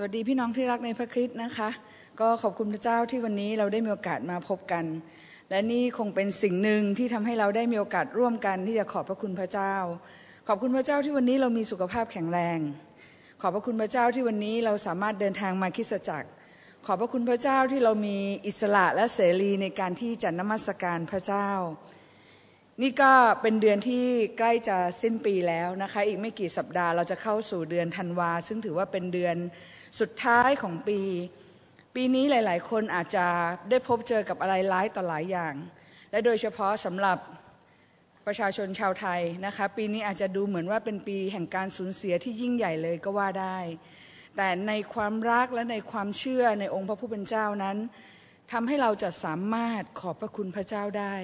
สวัสดีพี่น้องที่รักในพระคริสต์นะคะ ก็ขอบคุณพระเจ้าที่วันนี้เราได้มีโอกาสมาพบกัน และนี่คงเป็นสิ่งหนึ่งที่ทำให้เราได้มีโอกาสร่วมกันที่จะขอบพระคุณพระเจ้า ขอบคุณพระเจ้าที่วันนี้เรามีสุขภาพแข็งแรง ขอบพระคุณพระเจ้าที่วันนี้เราสามารถเดินทางมาคิสจักร ขอบพระคุณพระเจ้าที่เรามีอิสระและเสรีในการที่จะนมัสการพระเจ้า นี่ก็เป็นเดือนที่ใกล้จะสิ้นปีแล้วนะคะ อีกไม่กี่สัปดาห์เราจะเข้าสู่เดือนธันวาซึ่งถือว่าเป็นเดือน สุดท้ายของปี ปีนี้หลาย ๆ คนอาจจะได้พบเจอกับอะไรร้ายต่อหลายอย่าง และโดยเฉพาะสำหรับประชาชนชาวไทยนะคะ ปีนี้อาจจะดูเหมือนว่าเป็นปีแห่งการสูญเสียที่ยิ่งใหญ่เลยก็ว่าได้ แต่ในความรักและในความเชื่อในองค์พระผู้เป็นเจ้านั้นทำให้เราจะสามารถขอบพระคุณพระเจ้าได้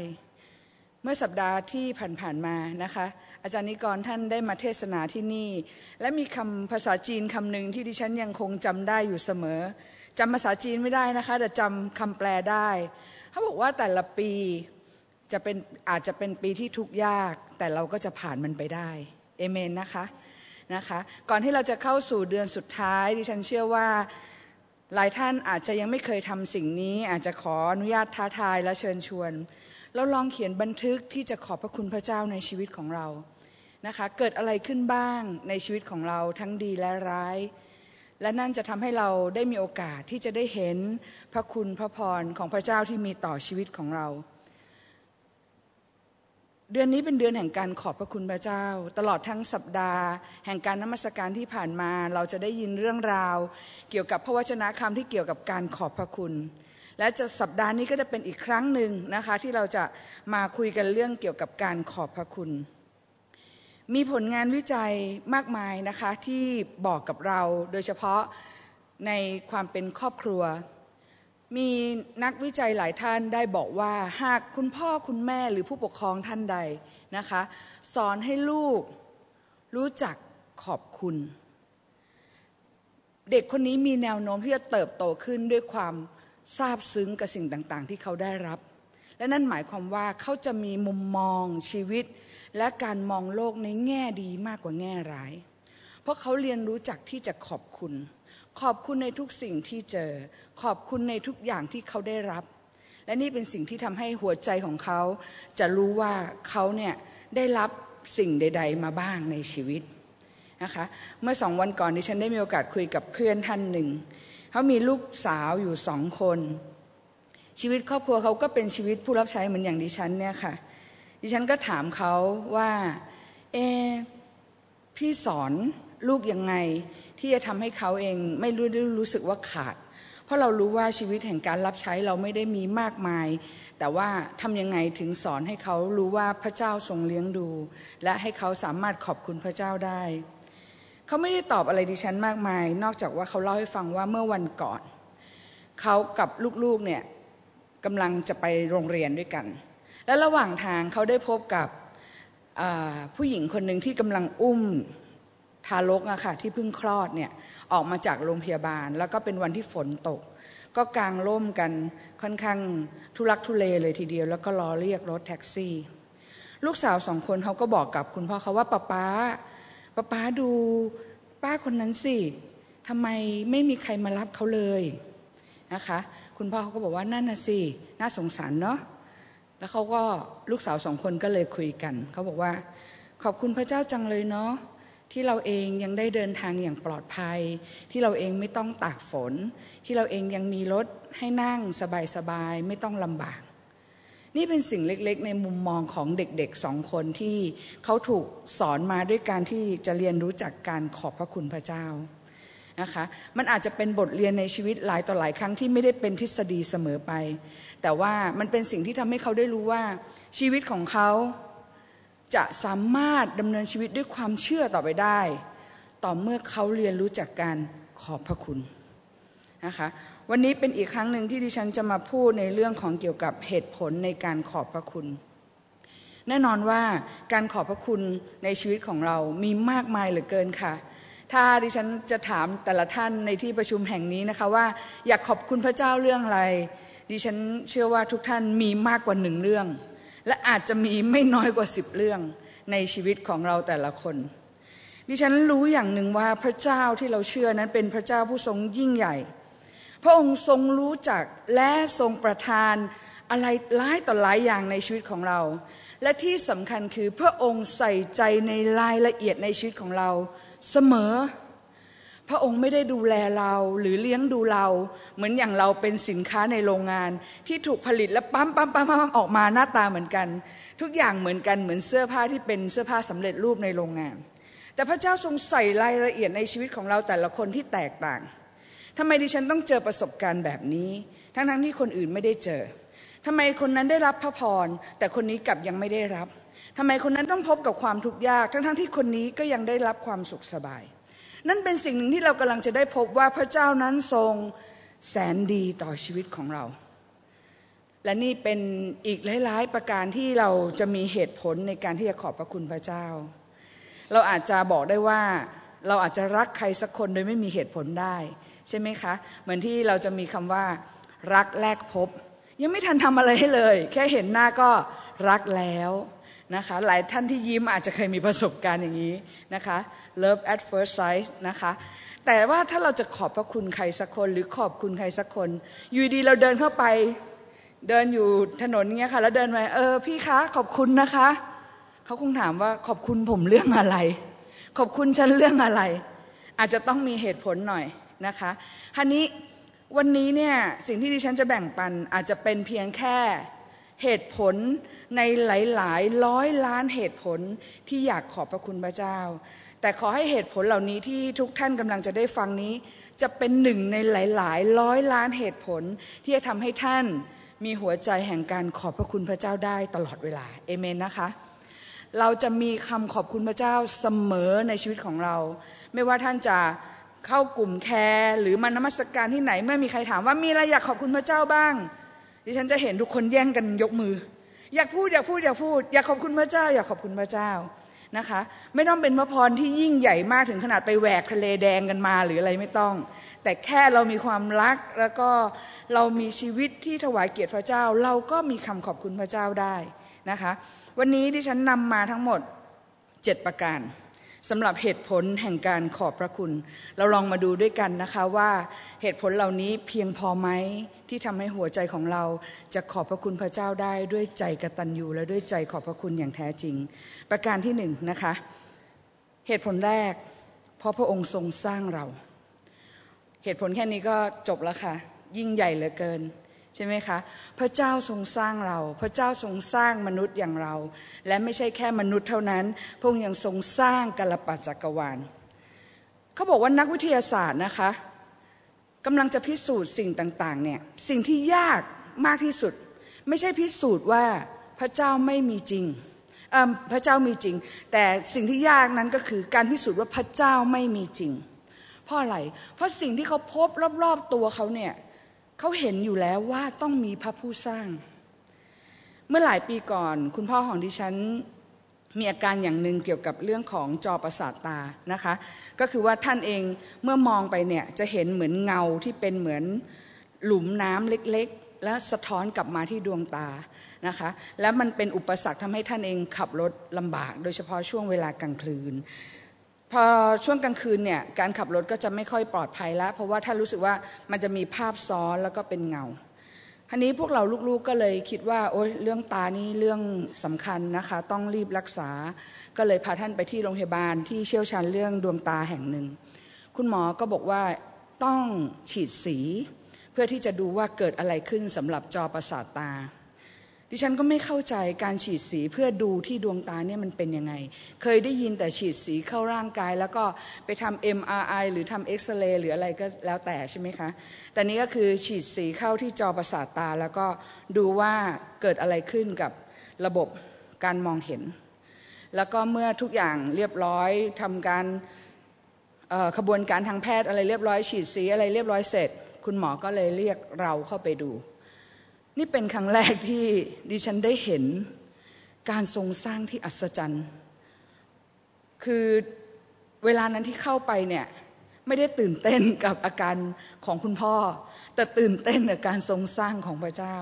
เมื่อสัปดาห์ที่ผ่านๆมานะคะ อาจารย์นิกรท่านได้มาเทศนาที่นี่ และมีคำภาษาจีนคำหนึ่งที่ดิฉันยังคงจำได้อยู่เสมอจำภาษาจีนไม่ได้นะคะ แต่จำคำแปลได้เขาบอกว่าแต่ละปีจะเป็นอาจจะเป็นปีที่ทุกข์ยาก แต่เราก็จะผ่านมันไปได้เอเมนนะคะนะคะก่อนที่เราจะเข้าสู่เดือนสุดท้ายดิฉันเชื่อว่าหลายท่านอาจจะยังไม่เคยทำสิ่งนี้ อาจจะขออนุญาตท้าทายและเชิญชวน เราลองเขียนบันทึกที่จะขอบพระคุณพระเจ้าในชีวิตของเรา นะคะเกิดอะไรขึ้นบ้างในชีวิตของเราทั้งดีและร้าย และนั่นจะทำให้เราได้มีโอกาสที่จะได้เห็นพระคุณพระพรของพระเจ้าที่มีต่อชีวิตของเรา เดือนนี้เป็นเดือนแห่งการขอบพระคุณพระเจ้า ตลอดทั้งสัปดาห์ แห่งการนมัสการที่ผ่านมา เราจะได้ยินเรื่องราว เกี่ยวกับพระวจนะคำที่เกี่ยวกับการขอบพระคุณและจะสัปดาห์นี้ก็จะเป็นอีกครั้งหนึ่งนะคะที่เราจะมาคุยกันเรื่องเกี่ยวกับการขอบพระคุณ มีผลงานวิจัยมากมายนะคะที่บอกกับเราโดยเฉพาะในความเป็นครอบครัว มีนักวิจัยหลายท่านได้บอกว่า หากคุณพ่อคุณแม่หรือผู้ปกครองท่านใดนะคะ สอนให้ลูกรู้จักขอบคุณ เด็กคนนี้มีแนวโน้มที่จะเติบโตขึ้นด้วยความซาบซึ้งกับสิ่งต่างๆ ที่เขาได้รับ และนั่นหมายความว่าเขาจะมีมุมมองชีวิต และการมองโลกในแง่ดีมากกว่าแง่ร้าย เพราะเขาเรียนรู้จักที่จะขอบคุณ ขอบคุณในทุกสิ่งที่เจอ ขอบคุณในทุกอย่างที่เขาได้รับ และนี่เป็นสิ่งที่ทำให้หัวใจของเขา จะรู้ว่าเขาเนี่ยได้รับสิ่งใด ๆ มาบ้างในชีวิตนะคะเมื่อสองวันก่อนดิฉันได้มีโอกาสคุยกับเพื่อนท่านหนึ่งเขามีลูกสาวอยู่สองคน ชีวิตครอบครัวเขาก็เป็นชีวิตผู้รับใช้เหมือนอย่างดิฉันเนี่ยค่ะ ดิฉันก็ถามเขาว่า เอ พี่สอนลูกยังไง ที่จะทำให้เขาเองไม่รู้รู้สึกว่าขาด เพราะเรารู้ว่าชีวิตแห่งการรับใช้เราไม่ได้มีมากมาย แต่ว่าทำยังไงถึงสอนให้เขารู้ว่าพระเจ้าทรงเลี้ยงดู และให้เขาสามารถขอบคุณพระเจ้าได้เขาไม่ได้ตอบอะไรดิฉันมากมาย นอกจากว่าเขาเล่าให้ฟังว่าเมื่อวันก่อน เขากับลูกๆเนี่ยกำลังจะไปโรงเรียนด้วยกัน และระหว่างทางเขาได้พบกับผู้หญิงคนหนึ่งที่กำลังอุ้มทารกอะค่ะที่เพิ่งคลอดเนี่ยออกมาจากโรงพยาบาล แล้วก็เป็นวันที่ฝนตก ก็กางร่มกันค่อนข้างทุลักทุเลเลยทีเดียว แล้วก็รอเรียกรถแท็กซี่ ลูกสาวสองคนเขาก็บอกกับคุณพ่อเขาว่าป้าป้าป้าป้าดูป้าคนนั้นสิทำไมไม่มีใครมารับเขาเลยนะคะ คุณพ่อเขาก็บอกว่านั่นน่ะสิน่าสงสารเนาะ แล้วเขาก็ลูกสาวสองคนก็เลยคุยกัน เขาบอกว่า ขอบคุณพระเจ้าจังเลยเนาะที่เราเองยังได้เดินทางอย่างปลอดภัย ที่เราเองไม่ต้องตากฝน ที่เราเองยังมีรถให้นั่งสบายๆไม่ต้องลำบาก นี่เป็นสิ่งเล็กๆ ในมุมมองของเด็กๆสองคนที่เขาถูกสอนมาด้วยการที่จะเรียนรู้จากการขอบพระคุณพระเจ้านะคะมันอาจจะเป็นบทเรียนในชีวิตหลายต่อหลายครั้งที่ไม่ได้เป็นทฤษฎีเสมอไป แต่ว่ามันเป็นสิ่งที่ทำให้เขาได้รู้ว่าชีวิตของเขาจะสามารถดำเนินชีวิตด้วยความเชื่อต่อไปได้ ต่อเมื่อเขาเรียนรู้จากการขอบพระคุณนะคะวันนี้เป็นอีกครั้งหนึ่งที่ดิฉันจะมาพูดในเรื่องของเกี่ยวกับเหตุผลในการขอบพระคุณ แน่นอนว่าการขอบพระคุณในชีวิตของเรามีมากมายเหลือเกินค่ะ ถ้าดิฉันจะถามแต่ละท่านในที่ประชุมแห่งนี้นะคะว่า อยากขอบคุณพระเจ้าเรื่องอะไร ดิฉันเชื่อว่าทุกท่านมีมากกว่าหนึ่งเรื่อง และอาจจะมีไม่น้อยกว่าสิบเรื่องในชีวิตของเราแต่ละคน ดิฉันรู้อย่างหนึ่งว่าพระเจ้าที่เราเชื่อนั้นเป็นพระเจ้าผู้ทรงยิ่งใหญ่ พระองค์ทรงรู้จักและทรงประทานอะไรหลายต่อหลายอย่างในชีวิตของเรา และที่สำคัญคือพระองค์ใส่ใจในรายละเอียดในชีวิตของเราเสมอ พระองค์ไม่ได้ดูแลเราหรือเลี้ยงดูเรา เหมือนอย่างเราเป็นสินค้าในโรงงาน ที่ถูกผลิตและปั๊มปั๊มปั๊มปั๊มออกมาหน้าตาเหมือนกัน ทุกอย่างเหมือนกันเหมือนเสื้อผ้าที่เป็นเสื้อผ้าสำเร็จรูปในโรงงาน แต่พระเจ้าทรงใส่รายละเอียดในชีวิตของเราแต่ละคนที่แตกต่างทำไมดิฉันต้องเจอประสบการณ์แบบนี้ ทั้งๆที่คนอื่นไม่ได้เจอทำไมคนนั้นได้รับพระพรแต่คนนี้กลับยังไม่ได้รับทำไมคนนั้นต้องพบกับความทุกข์ยาก ทั้งๆทที่คนนี้ก็ยังได้รับความสุขสบาย นั่นเป็นสิ่งหนึ่งที่เรากำลังจะได้พบว่าพระเจ้านั้นทรงแสนดีต่อชีวิตของเรา และนี่เป็นอีกหลาย ๆ ประการที่เราจะมีเหตุผลในการที่จะขอบพระคุณพระเจ้า เราอาจจะบอกได้ว่าเราอาจจะรักใครสักคนโดยไม่มีเหตุผลได้ ใช่ไหมคะ เหมือนที่เราจะมีคำว่า รักแรกพบ ยังไม่ทันทำอะไรเลย แค่เห็นหน้าก็รักแล้ว นะคะหลายท่านที่ยิ้มอาจจะเคยมีประสบการณ์อย่างนี้นะคะ love at first sight นะคะแต่ว่าถ้าเราจะขอบพระคุณใครสักคนหรือขอบคุณใครสักคน อยู่ดีเราเดินเข้าไปเดินอยู่ถนนเงี้ยค่ะ แล้วเดินไปเออพี่คะ ขอบคุณนะคะ เขาคงถามว่าขอบคุณผมเรื่องอะไร ขอบคุณฉันเรื่องอะไร อาจจะต้องมีเหตุผลหน่อยนะคะทีนี้วันนี้เนี่ยสิ่งที่ดิฉันจะแบ่งปันอาจจะเป็นเพียงแค่ เหตุผลในหลายๆ ร้อยล้านเหตุผลที่อยากขอบพระคุณพระเจ้า แต่ขอให้เหตุผลเหล่านี้ที่ทุกท่านกำลังจะได้ฟังนี้ จะเป็นหนึ่งในหลาย ๆ ร้อยล้านเหตุผลที่จะทำให้ท่านมีหัวใจแห่งการขอบพระคุณพระเจ้าได้ตลอดเวลาเอเมนนะคะเราจะมีคำขอบคุณพระเจ้าเสมอในชีวิตของเรา ไม่ว่าท่านจะเข้ากลุ่มแคร์หรือมานมัสกการที่ไหนเมื่อมีใครถามว่ามีอะไรอยากขอบคุณพระเจ้าบ้าง ดิฉันจะเห็นทุกคนแย่งกันยกมือ อยากพูดอยากพูดอยากพูด อยากขอบคุณพระเจ้า อยากขอบคุณพระเจ้านะคะ ไม่ต้องเป็นพระพรที่ยิ่งใหญ่มากถึงขนาดไปแหวกทะเลแดงกันมาหรืออะไรไม่ต้อง แต่แค่เรามีความรักแล้วก็เรามีชีวิตที่ถวายเกียรติพระเจ้า เราก็มีคำขอบคุณพระเจ้าได้นะคะ วันนี้ดิฉันนำมาทั้งหมดเจ็ดประการสำหรับเหตุผลแห่งการขอบพระคุณ เราลองมาดูด้วยกันนะคะว่าเหตุผลเหล่านี้เพียงพอไหม ที่ทำให้หัวใจของเราจะขอบพระคุณพระเจ้าได้ด้วยใจกตัญญูและด้วยใจขอบพระคุณอย่างแท้จริง ประการที่หนึ่งนะคะ เหตุผลแรก เพราะพระองค์ทรงสร้างเรา เหตุผลแค่นี้ก็จบแล้วค่ะ ยิ่งใหญ่เหลือเกินใช่ไหมคะ พระเจ้าทรงสร้างเรา พระเจ้าทรงสร้างมนุษย์อย่างเรา และไม่ใช่แค่มนุษย์เท่านั้น พระองค์ยังทรงสร้างกัลปะจักรวาลเขาบอกว่านักวิทยาศาสตร์นะคะ กำลังจะพิสูจน์สิ่งต่างๆเนี่ยสิ่งที่ยากมากที่สุด ไม่ใช่พิสูจน์ว่าพระเจ้าไม่มีจริงพระเจ้ามีจริง แต่สิ่งที่ยากนั้นก็คือการพิสูจน์ว่าพระเจ้าไม่มีจริง เพราะอะไร เพราะสิ่งที่เขาพบรอบๆตัวเขาเนี่ยเขาเห็นอยู่แล้วว่าต้องมีพระผู้สร้าง เมื่อหลายปีก่อน คุณพ่อของดิฉัน มีอาการอย่างหนึ่งเกี่ยวกับเรื่องของจอประสาทตานะคะ ก็คือว่าท่านเองเมื่อมองไปเนี่ยจะเห็นเหมือนเงาที่เป็นเหมือนหลุมน้ำเล็กๆ แล้วสะท้อนกลับมาที่ดวงตานะคะ แล้วมันเป็นอุปสรรคทำให้ท่านเองขับรถลำบาก โดยเฉพาะช่วงเวลากลางคืนพอช่วงกลางคืนเนี่ยการขับรถก็จะไม่ค่อยปลอดภัยแล้ว เพราะว่าถ้านรู้สึกว่ามันจะมีภาพซ้อนแล้วก็เป็นเงาันนี้พวกเราลูกๆก็เลยคิดว่า โอ๊ยเรื่องตานี่เรื่องสำคัญนะคะ ต้องรีบรักษา ก็เลยพาท่านไปที่โรงพยาบาลที่เชี่ยวชาญเรื่องดวงตาแห่งหนึ่ง คุณหมอก็บอกว่าต้องฉีดสี เพื่อที่จะดูว่าเกิดอะไรขึ้นสำหรับจอประสาทตา ดิฉันก็ไม่เข้าใจการฉีดสีเพื่อดูที่ดวงตาเนี่ยมันเป็นยังไง เคยได้ยินแต่ฉีดสีเข้าร่างกาย แล้วก็ไปทำ MRI หรือทำเอ็กซเรย์หรืออะไรก็แล้วแต่ใช่ไหมคะ แต่นี้ก็คือฉีดสีเข้าที่จอประสาทตา แล้วก็ดูว่าเกิดอะไรขึ้นกับระบบการมองเห็น แล้วก็เมื่อทุกอย่างเรียบร้อยทำการขบวนการทางแพทย์อะไรเรียบร้อยฉีดสีอะไรเรียบร้อยเสร็จ คุณหมอก็เลยเรียกเราเข้าไปดู นี่เป็นครั้งแรกที่ดิฉันได้เห็นการทรงสร้างที่อัศจรรย์ คือเวลานั้นที่เข้าไปเนี่ยไม่ได้ตื่นเต้นกับอาการของคุณพ่อ แต่ตื่นเต้นกับการทรงสร้างของพระเจ้า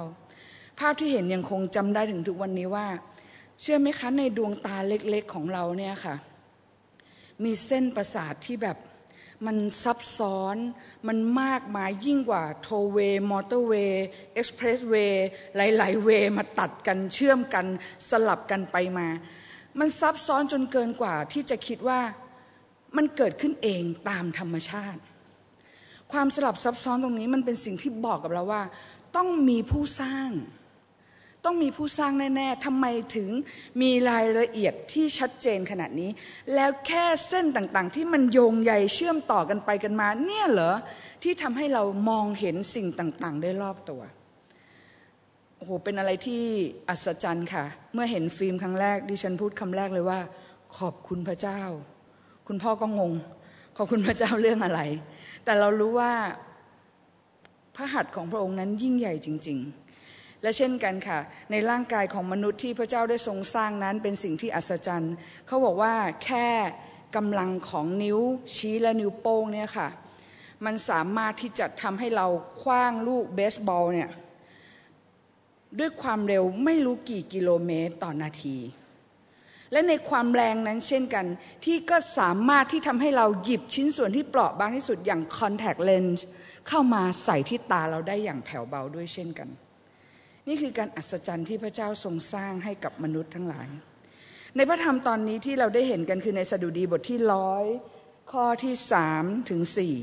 ภาพที่เห็นยังคงจำได้ถึงทุกวันนี้ว่า เชื่อไหมคะในดวงตาเล็กๆของเราเนี่ยค่ะ มีเส้นประสาทที่แบบ มันซับซ้อน มันมากมายยิ่งกว่า tollway motorway expressway หลายๆ way มาตัดกันเชื่อมกันสลับกันไปมา มันซับซ้อนจนเกินกว่าที่จะคิดว่ามันเกิดขึ้นเองตามธรรมชาติ ความสลับซับซ้อนตรงนี้มันเป็นสิ่งที่บอกกับเราว่า ต้องมีผู้สร้าง ต้องมีผู้สร้างแน่ ๆทำไมถึงมีรายละเอียดที่ชัดเจนขนาดนี้ แล้วแค่เส้นต่างๆ ที่มันโยงใยเชื่อมต่อกันไปกันมา เนี่ยเหรอ ที่ทำให้เรามองเห็นสิ่งต่างๆ ได้รอบตัวโอ้โหเป็นอะไรที่อัศจรรย์ค่ะ เมื่อเห็นฟิล์มครั้งแรกดิฉันพูดคำแรกเลยว่า ขอบคุณพระเจ้า คุณพ่อก็งง ขอบคุณพระเจ้าเรื่องอะไร แต่เรารู้ว่าพระหัตถ์ของพระองค์นั้นยิ่งใหญ่จริง ๆ และเช่นกันค่ะ ในร่างกายของมนุษย์ที่พระเจ้าได้ทรงสร้างนั้นเป็นสิ่งที่อัศจรรย์ เขาบอกว่าแค่กำลังของนิ้วชี้และนิ้วโป้งเนี่ยค่ะ มันสามารถที่จะทำให้เราคว้างลูกเบสบอลเนี่ยด้วยความเร็วไม่รู้กี่กิโลเมตรต่อนาที และในความแรงนั้นเช่นกัน ที่ก็สามารถที่ทำให้เราหยิบชิ้นส่วนที่เปราะบางที่สุดอย่างคอนแทคเลนส์เข้ามาใส่ที่ตาเราได้อย่างแผ่วเบาด้วยเช่นกัน นี่คือการอัศจรรย์ที่พระเจ้าทรงสร้างให้กับมนุษย์ทั้งหลาย ในพระธรรมตอนนี้ที่เราได้เห็นกันคือในสดุดีบทที่ร้อยข้อที่สามถึงสี่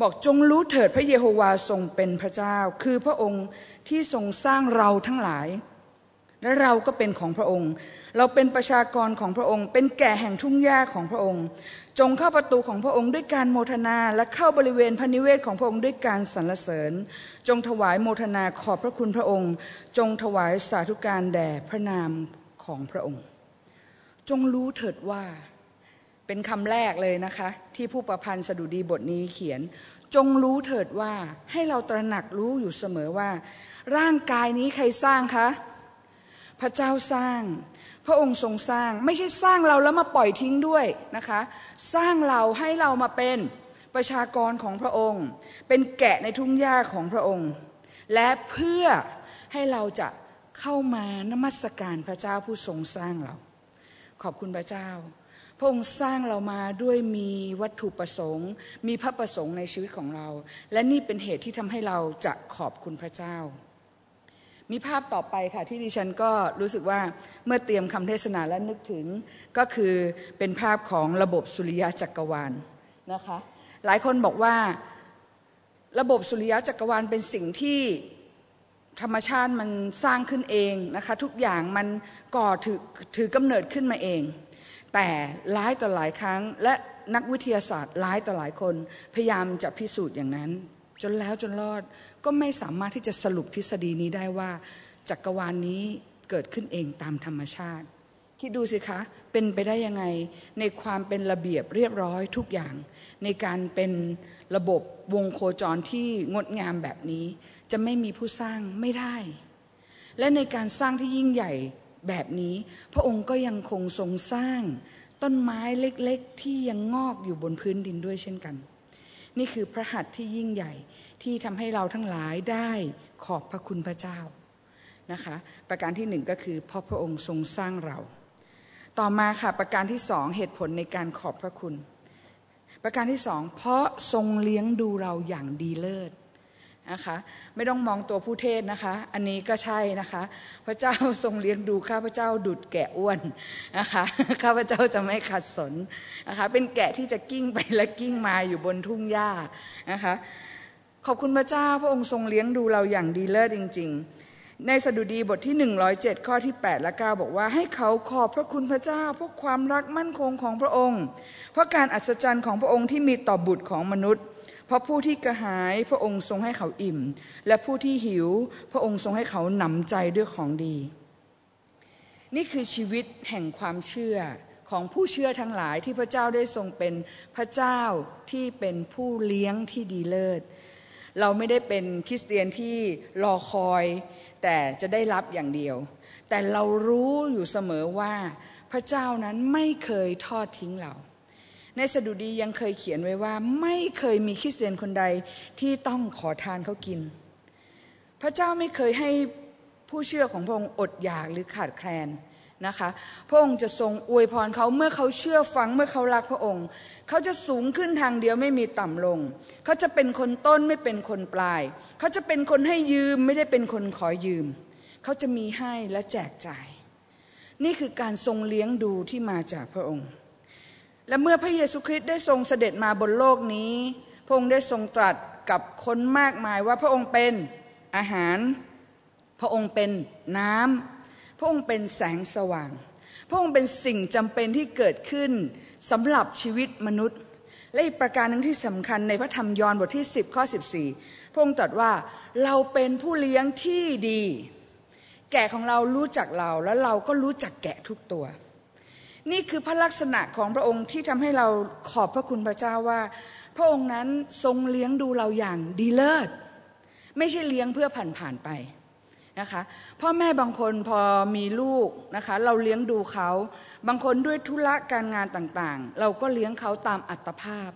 บอกจงรู้เถิดพระเยโฮวาทรงเป็นพระเจ้า คือพระองค์ที่ทรงสร้างเราทั้งหลาย และเราก็เป็นของพระองค์ เราเป็นประชากรของพระองค์ เป็นแก่แห่งทุ่งหญ้าของพระองค์ จงเข้าประตูของพระองค์ด้วยการโมทนาและเข้าบริเวณพระนิเวศของพระองค์ด้วยการสรรเสริญ จงถวายโมทนาขอบพระคุณพระองค์ จงถวายสาธุการแด่พระนามของพระองค์ จงรู้เถิดว่าเป็นคำแรกเลยนะคะ ที่ผู้ประพันธ์สดุดีบทนี้เขียน จงรู้เถิดว่าให้เราตระหนักรู้อยู่เสมอว่า ร่างกายนี้ใครสร้างคะ พระเจ้าสร้าง พระองค์ทรงสร้างไม่ใช่สร้างเราแล้วมาปล่อยทิ้งด้วยนะคะ สร้างเราให้เรามาเป็น ประชากรของพระองค์ เป็นแกะในทุ่งหญ้าของพระองค์ และเพื่อให้เราจะเข้ามานมัสการพระเจ้าผู้ทรงสร้างเรา ขอบคุณพระเจ้า พระองค์สร้างเรามาด้วยมีวัตถุประสงค์ มีพระประสงค์ในชีวิตของเรา และนี่เป็นเหตุที่ทำให้เราจะขอบคุณพระเจ้า มีภาพต่อไปค่ะที่ดิฉันก็รู้สึกว่าเมื่อเตรียมคำเทศนาและนึกถึงก็คือเป็นภาพของระบบสุริยะจักรวาลนะคะ หลายคนบอกว่าระบบสุริยะจักรวาลเป็นสิ่งที่ธรรมชาติมันสร้างขึ้นเองนะคะ ทุกอย่างมันก่อถือถือกำเนิดขึ้นมาเอง แต่หลายต่อหลายครั้งและนักวิทยาศาสตร์หลายต่อหลายคน พยายามจะพิสูจน์อย่างนั้น จนแล้วจนรอดก็ไม่สามารถที่จะสรุปทฤษฎีนี้ได้ว่า จักรวาลนนี้เกิดขึ้นเองตามธรรมชาติ คิดดูสิคะ เป็นไปได้ยังไงในความเป็นระเบียบเรียบร้อยทุกอย่าง ในการเป็นระบบวงโคจรที่งดงามแบบนี้ จะไม่มีผู้สร้างไม่ได้ และในการสร้างที่ยิ่งใหญ่แบบนี้ พระองค์ก็ยังคงทรงสร้างต้นไม้เล็กๆ ที่ยังงอกอยู่บนพื้นดินด้วยเช่นกัน นี่คือพระหัตถ์ที่ยิ่งใหญ่ที่ทำให้เราทั้งหลายได้ขอบพระคุณพระเจ้านะคะ ประการที่หนึ่งก็คือเพราะพระองค์ทรงสร้างเรา ต่อมาค่ะประการที่สองเหตุผลในการขอบพระคุณ ประการที่สองเพราะทรงเลี้ยงดูเราอย่างดีเลิศนะคะไม่ต้องมองตัวผู้เทศนะคะ อันนี้ก็ใช่นะคะ พระเจ้าทรงเลี้ยงดูข้าพระเจ้าดุดแกะอ้วนนะคะข้าพระเจ้าจะไม่ขัดสนนะคะเป็นแกะที่จะกิ้งไปและกิ้งมาอยู่บนทุ่งหญ้านะคะขอบคุณพระเจ้าพระองค์ทรงเลี้ยงดูเราอย่างดีเลิศจริง ๆ ในสดุดีบทที่ 107 ข้อที่ 8 และ 9 บอกว่าให้เขาขอบพระคุณพระเจ้าเพราะความรักมั่นคงของพระองค์ เพราะการอัศจรรย์ของพระองค์ที่มีต่อบุตรของมนุษย์ เพราะผู้ที่กระหายพระองค์ทรงให้เขาอิ่ม และผู้ที่หิว พระองค์ทรงให้เขาหนำใจด้วยของดี นี่คือชีวิตแห่งความเชื่อของผู้เชื่อทั้งหลายที่พระเจ้าได้ทรงเป็นพระเจ้าที่เป็นผู้เลี้ยงที่ดีเลิศเราไม่ได้เป็นคริสเตียนที่รอคอย แต่จะได้รับอย่างเดียว แต่เรารู้อยู่เสมอว่า พระเจ้านั้นไม่เคยทอดทิ้งเรา ในสดุดียังเคยเขียนไว้ว่า ไม่เคยมีคริสเตียนคนใดที่ต้องขอทานเขากิน พระเจ้าไม่เคยให้ผู้เชื่อของพระองค์อดอยากหรือขาดแคลนนะคะ พระองค์จะทรงอวยพรเขาเมื่อเขาเชื่อฟังเมื่อเขารักพระองค์ เขาจะสูงขึ้นทางเดียวไม่มีต่ำลง เขาจะเป็นคนต้นไม่เป็นคนปลาย เขาจะเป็นคนให้ยืมไม่ได้เป็นคนขอยืม เขาจะมีให้และแจกจ่าย นี่คือการทรงเลี้ยงดูที่มาจากพระองค์ และเมื่อพระเยซูคริสต์ได้ทรงเสด็จมาบนโลกนี้ พระองค์ได้ทรงตรัสกับคนมากมายว่าพระองค์เป็นอาหาร พระองค์เป็นน้ำพระองค์เป็นแสงสว่าง พระองค์เป็นสิ่งจำเป็นที่เกิดขึ้นสำหรับชีวิตมนุษย์ และอีกประการหนึ่งที่สำคัญในพระธรรมยอห์นบทที่ 10 ข้อ 14 พระองค์ตรัสว่าเราเป็นผู้เลี้ยงที่ดี แกะของเรารู้จักเราแล้วเราก็รู้จักแกะทุกตัว นี่คือพระลักษณะของพระองค์ที่ทำให้เราขอบพระคุณพระเจ้าว่า พระองค์นั้นทรงเลี้ยงดูเราอย่างดีเลิศไม่ใช่เลี้ยงเพื่อผ่านๆไป นะคะพ่อแม่บางคนพอมีลูกนะคะเราเลี้ยงดูเขา บางคนด้วยธุระการงานต่างๆ เราก็เลี้ยงเขาตามอัตภาพ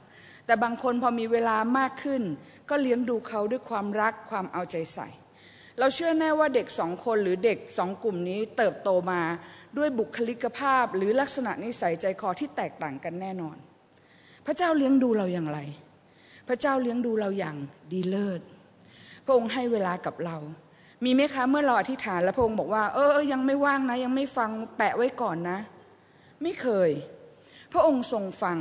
แต่บางคนพอมีเวลามากขึ้น ก็เลี้ยงดูเขาด้วยความรักความเอาใจใส่ เราเชื่อแน่ว่าเด็กสองคนหรือเด็กสองกลุ่มนี้เติบโตมาด้วยบุคลิกภาพหรือลักษณะนิสัยใจคอที่แตกต่างกันแน่นอน พระเจ้าเลี้ยงดูเราอย่างไร พระเจ้าเลี้ยงดูเราอย่างดีเลิศพระองค์ให้เวลากับเรา มีไหมคะเมื่อเราอธิษฐานแล้วพระองค์บอกว่า เออยังไม่ว่างนะ ยังไม่ฟังแปะไว้ก่อนนะ ไม่เคย พระองค์ทรงฟัง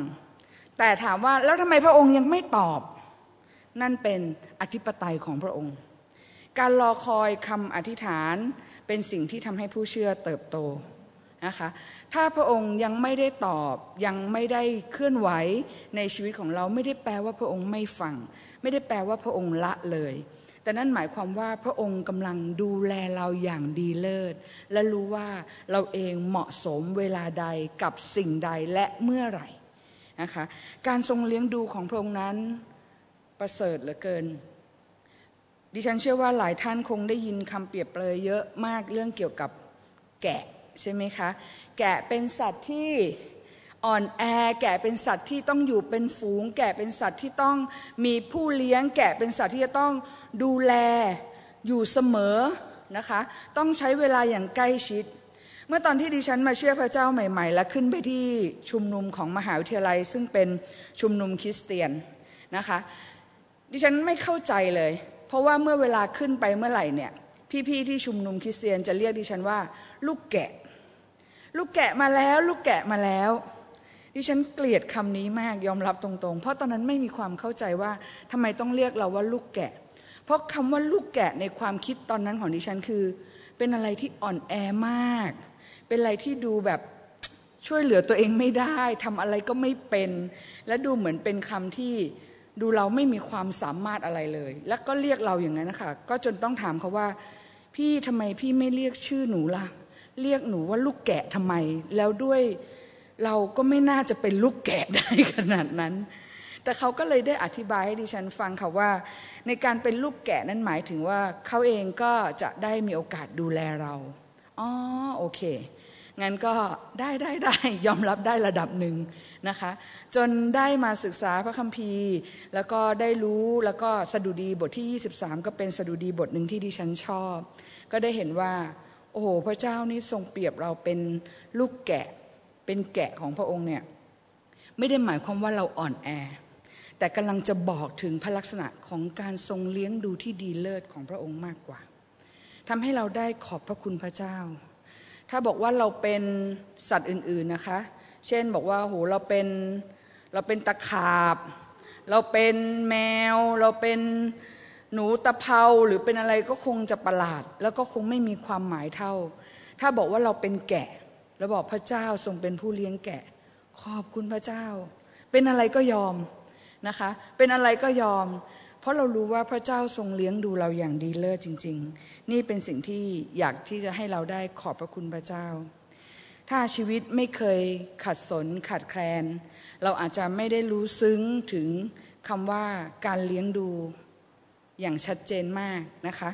แต่ถามว่าแล้วทำไมพระองค์ยังไม่ตอบ นั่นเป็นอธิปไตยของพระองค์ การรอคอยคำอธิษฐานเป็นสิ่งที่ทำให้ผู้เชื่อเติบโตนะคะถ้าพระองค์ยังไม่ได้ตอบยังไม่ได้เคลื่อนไหวในชีวิตของเราไม่ได้แปลว่าพระองค์ไม่ฟัง ไม่ได้แปลว่าพระองค์ละเลย แต่นั่นหมายความว่าพระองค์กำลังดูแลเราอย่างดีเลิศ และรู้ว่าเราเองเหมาะสมเวลาใดกับสิ่งใดและเมื่อไหร่นะคะการทรงเลี้ยงดูของพระองค์นั้นประเสริฐเหลือเกิน ดิฉันเชื่อว่าหลายท่านคงได้ยินคำเปรียบเปรยเยอะมากเรื่องเกี่ยวกับแกะใช่ไหมคะ แกะเป็นสัตว์ที่ อ่อนแอแกะเป็นสัตว์ที่ต้องอยู่เป็นฝูง แกะเป็นสัตว์ที่ต้องมีผู้เลี้ยง แกะเป็นสัตว์ที่จะต้องดูแลอยู่เสมอนะคะ ต้องใช้เวลาอย่างใกล้ชิด เมื่อตอนที่ดิฉันมาเชื่อพระเจ้าใหม่ ๆ และขึ้นไปที่ชุมนุมของมหาวิทยาลัย ซึ่งเป็นชุมนุมคริสเตียนนะคะ ดิฉันไม่เข้าใจเลย เพราะว่าเมื่อเวลาขึ้นไปเมื่อไหร่เนี่ยพี่ๆที่ชุมนุมคริสเตียนจะเรียกดิฉันว่า ลูกแกะ ลูกแกะมาแล้ว ลูกแกะมาแล้ว ดิฉันเกลียดคำนี้มากยอมรับตรงๆ เพราะตอนนั้นไม่มีความเข้าใจว่าทำไมต้องเรียกเราว่าลูกแกะ เพราะคำว่าลูกแกะในความคิดตอนนั้นของดิฉันคือ เป็นอะไรที่อ่อนแอมาก เป็นอะไรที่ดูแบบช่วยเหลือตัวเองไม่ได้ทำอะไรก็ไม่เป็น และดูเหมือนเป็นคำที่ดูเราไม่มีความสามารถอะไรเลย แล้วก็เรียกเราอย่างนั้นนะคะก็จนต้องถามเขาว่า พี่ทำไมพี่ไม่เรียกชื่อหนูล่ะ เรียกหนูว่าลูกแกะทำไม แล้วด้วย เราก็ไม่น่าจะเป็นลูกแกะได้ขนาดนั้น แต่เขาก็เลยได้อธิบายให้ดิฉันฟังค่ะว่า ในการเป็นลูกแกะนั้นหมายถึงว่าเขาเองก็จะได้มีโอกาสดูแลเรา อ๋อโอเค งั้นก็ได้ได้ได้ยอมรับได้ระดับหนึ่งนะคะ จนได้มาศึกษาพระคัมภีร์ แล้วก็ได้รู้แล้วก็สดุดีบทที่ 23 ก็เป็นสดุดีบทหนึ่งที่ดิฉันชอบ ก็ได้เห็นว่า โอ้โหพระเจ้านี่ทรงเปรียบเราเป็นลูกแกะ เป็นแกะของพระองค์เนี่ยไม่ได้หมายความว่าเราอ่อนแอ แต่กำลังจะบอกถึงพระลักษณะของการทรงเลี้ยงดูที่ดีเลิศของพระองค์มากกว่าทำให้เราได้ขอบพระคุณพระเจ้า ถ้าบอกว่าเราเป็นสัตว์อื่นๆนะคะ เช่นบอกว่าโหเราเป็นเราเป็นตะขาบ เราเป็นแมว เราเป็นหนูตะเภาหรือเป็นอะไรก็คงจะประหลาด แล้วก็คงไม่มีความหมายเท่า ถ้าบอกว่าเราเป็นแกะ แล้วบอกพระเจ้าทรงเป็นผู้เลี้ยงแกะ ขอบคุณพระเจ้า เป็นอะไรก็ยอมนะคะ เป็นอะไรก็ยอม เพราะเรารู้ว่าพระเจ้าทรงเลี้ยงดูเราอย่างดีเลิศจริง ๆ นี่เป็นสิ่งที่อยากที่จะให้เราได้ขอบพระคุณพระเจ้า ถ้าชีวิตไม่เคยขัดสนขัดแคลน เราอาจจะไม่ได้รู้ซึ้งถึงคำว่าการเลี้ยงดูอย่างชัดเจนมากนะคะ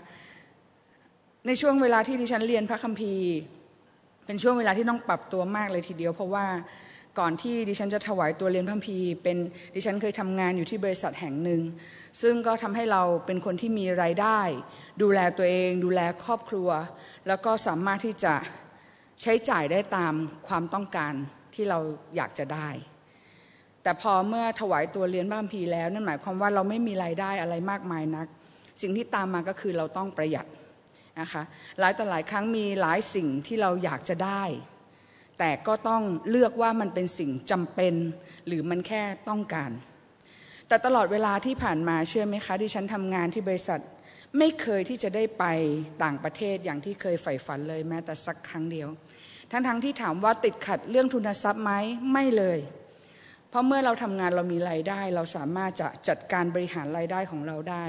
ในช่วงเวลาที่ดิฉันเรียนพระคัมภีร์ เป็นช่วงเวลาที่ต้องปรับตัวมากเลยทีเดียว เพราะว่าก่อนที่ดิฉันจะถวายตัวเรียนพระพีเป็นดิฉันเคยทำงานอยู่ที่บริษัทแห่งหนึ่ง ซึ่งก็ทำให้เราเป็นคนที่มีรายได้ ดูแลตัวเอง ดูแลครอบครัว แล้วก็สามารถที่จะใช้จ่ายได้ตามความต้องการที่เราอยากจะได้ แต่พอเมื่อถวายตัวเรียนบ้านพีแล้ว นั่นหมายความว่าเราไม่มีรายได้อะไรมากมายนัก สิ่งที่ตามมาก็คือเราต้องประหยัด นะคะหลายต่อหลายครั้งมีหลายสิ่งที่เราอยากจะได้ แต่ก็ต้องเลือกว่ามันเป็นสิ่งจำเป็น หรือมันแค่ต้องการ แต่ตลอดเวลาที่ผ่านมาเชื่อไหมคะที่ฉันทำงานที่บริษัทไม่เคยที่จะได้ไปต่างประเทศอย่างที่เคยใฝ่ฝันเลยแม้แต่สักครั้งเดียว ทั้งๆทที่ถามว่าติดขัดเรื่องทุนทรัพย์ไหมไม่เลย เพราะเมื่อเราทำงานเรามีรายได้ เราสามารถจะจัดการบริหารรายได้ของเราได้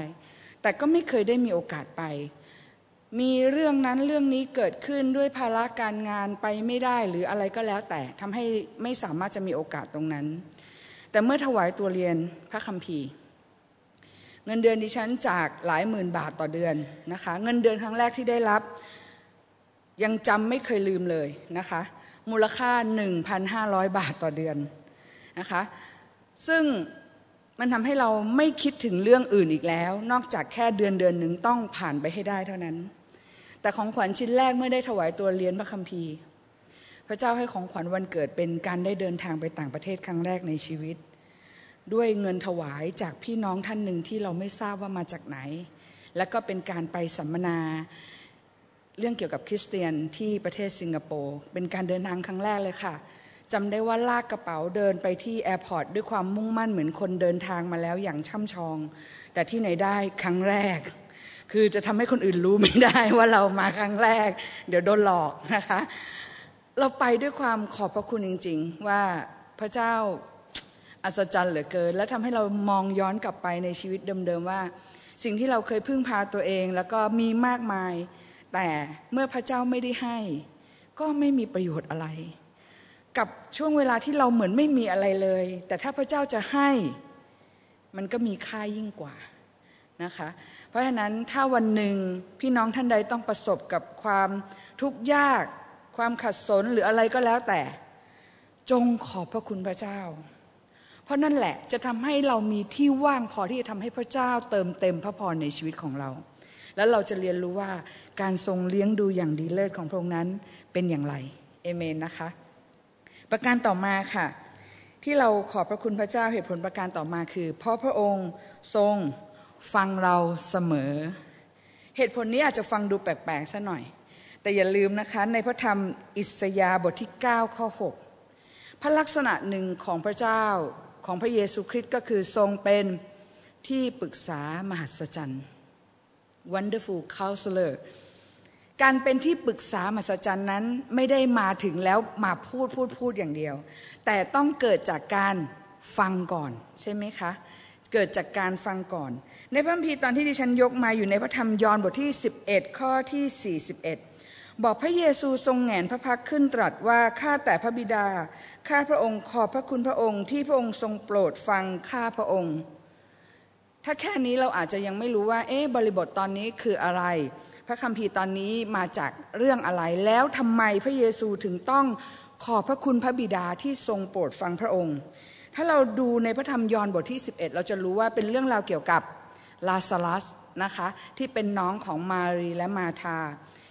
แต่ก็ไม่เคยได้มีโอกาสไป มีเรื่องนั้นเรื่องนี้เกิดขึ้นด้วยภาระการงานไปไม่ได้หรืออะไรก็แล้วแต่ทำให้ไม่สามารถจะมีโอกาสตรงนั้น แต่เมื่อถวายตัวเรียนพระคัมภีร์ เงินเดือนดิฉันจากหลายหมื่นบาทต่อเดือนนะคะ เงินเดือนครั้งแรกที่ได้รับ ยังจำไม่เคยลืมเลยนะคะ มูลค่า 1,500 บาทต่อเดือนนะคะ ซึ่งมันทำให้เราไม่คิดถึงเรื่องอื่นอีกแล้ว นอกจากแค่เดือนเดือนหนึ่งต้องผ่านไปให้ได้เท่านั้น แต่ของขวัญชิ้นแรกเมื่อได้ถวายตัวเรียนพระคัมภีร์ พระเจ้าให้ของขวัญวันเกิดเป็นการได้เดินทางไปต่างประเทศครั้งแรกในชีวิต ด้วยเงินถวายจากพี่น้องท่านหนึ่งที่เราไม่ทราบว่ามาจากไหน และก็เป็นการไปสัมมนาเรื่องเกี่ยวกับคริสเตียนที่ประเทศสิงคโปร์เป็นการเดินทางครั้งแรกเลยค่ะจำได้ว่าลากกระเป๋าเดินไปที่ airport ด้วยความมุ่งมั่นเหมือนคนเดินทางมาแล้วอย่างช่ำชอง แต่ที่ไหนได้ครั้งแรก คือจะทำให้คนอื่นรู้ไม่ได้ว่าเรามาครั้งแรก เดี๋ยวโดนหลอกนะคะ เราไปด้วยความขอบพระคุณจริง ๆ ว่าพระเจ้าอัศจรรย์เหลือเกิน และทำให้เรามองย้อนกลับไปในชีวิตเดิมๆว่า สิ่งที่เราเคยพึ่งพาตัวเอง แล้วก็มีมากมาย แต่เมื่อพระเจ้าไม่ได้ให้ ก็ไม่มีประโยชน์อะไร กับช่วงเวลาที่เราเหมือนไม่มีอะไรเลย แต่ถ้าพระเจ้าจะให้มันก็มีค่ายิ่งกว่านะคะ เพราะฉะนั้นถ้าวันหนึ่งพี่น้องท่านใดต้องประสบกับความทุกข์ยาก ความขัดสนหรืออะไรก็แล้วแต่ จงขอบพระคุณพระเจ้า เพราะนั่นแหละจะทำให้เรามีที่ว่างพอที่จะทำให้พระเจ้า เติมเต็มพระพรในชีวิตของเรา แล้วเราจะเรียนรู้ว่าการทรงเลี้ยงดูอย่างดีเลิศของพระองค์นั้นเป็นอย่างไรเอเมนนะคะ ประการต่อมาค่ะ ที่เราขอบพระคุณพระเจ้าเหตุผลประการต่อมาคือ เพราะพระองค์ทรง ฟังเราเสมอ เหตุผลนี้อาจจะฟังดูแปลกๆซะหน่อย แต่อย่าลืมนะคะในพระธรรมอิสยาห์บทที่ 9 ข้อ 6 พระลักษณะหนึ่งของพระเจ้าของพระเยซูคริสต์ก็คือทรงเป็นที่ปรึกษามหัศจรรย์ Wonderful Counselor การเป็นที่ปรึกษามหัศจรรย์นั้นไม่ได้มาถึงแล้วมาพูดพูดพูดอย่างเดียว แต่ต้องเกิดจากการฟังก่อนใช่ไหมคะ เกิดจากการฟังก่อน ในพระคัมภีร์ตอนที่ดิฉันยกมาอยู่ในพระธรรมยอห์นบทที่ 11 ข้อที่ 41 บอกพระเยซูทรงแหงนพระพักขึ้นตรัสว่าข้าแต่พระบิดาข้าพระองค์ขอบพระคุณพระองค์ที่พระองค์ทรงโปรดฟังข้าพระองค์ ถ้าแค่นี้เราอาจจะยังไม่รู้ว่า เอ๊ะบริบทตอนนี้คืออะไร พระคัมภีร์ตอนนี้มาจากเรื่องอะไร แล้วทำไมพระเยซูถึงต้องขอบพระคุณพระบิดาที่ทรงโปรดฟังพระองค์ ถ้าเราดูในพระธรรมยอห์นบทที่ 11 เราจะรู้ว่าเป็นเรื่องราวเกี่ยวกับลาซาลัสนะคะที่เป็นน้องของมารีและมาธา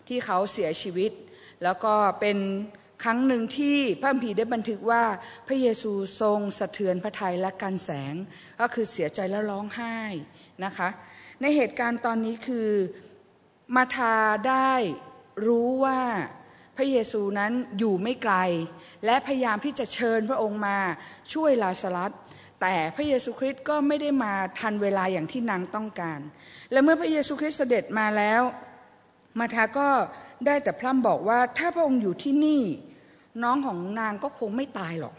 ที่เขาเสียชีวิต แล้วก็เป็นครั้งหนึ่งที่พระผีได้บันทึกว่าพระเยซูทรงสะเทือนพระทัยและกันแสง ก็คือเสียใจแล้วร้องไห้นะคะ ในเหตุการณ์ตอนนี้คือมาทาได้รู้ว่า พระเยซูนั้นอยู่ไม่ไกล และพยายามที่จะเชิญพระองค์มาช่วยลาสลัสแต่พระเยซูคริสต์ก็ไม่ได้มาทันเวลาอย่างที่นางต้องการ และเมื่อพระเยซูคริสต์เสด็จมาแล้ว มาทาก็ได้แต่พร่ำบอกว่าถ้าพระองค์อยู่ที่นี่ น้องของนางก็คงไม่ตายหรอก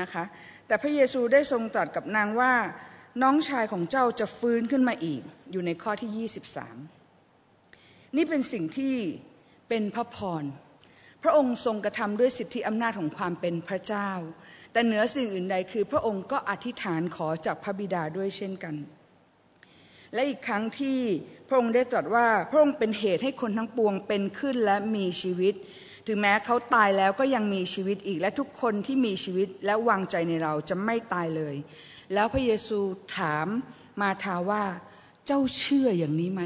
นะคะ แต่พระเยซูได้ทรงตรัสกับนางว่าน้องชายของเจ้าจะฟื้นขึ้นมาอีก อยู่ในข้อที่ 23 นี่เป็นสิ่งที่ เป็นพระพร พระองค์ทรงกระทำด้วยสิทธิอำนาจของความเป็นพระเจ้า แต่เหนือสิ่งอื่นใดคือพระองค์ก็อธิษฐานขอจากพระบิดาด้วยเช่นกัน และอีกครั้งที่พระองค์ได้ตรัสว่าพระองค์เป็นเหตุให้คนทั้งปวงเป็นขึ้นและมีชีวิต ถึงแม้เขาตายแล้วก็ยังมีชีวิตอีกและทุกคนที่มีชีวิตและวางใจในเราจะไม่ตายเลย แล้วพระเยซูถามมาทาว่าเจ้าเชื่ออย่างนี้ไหม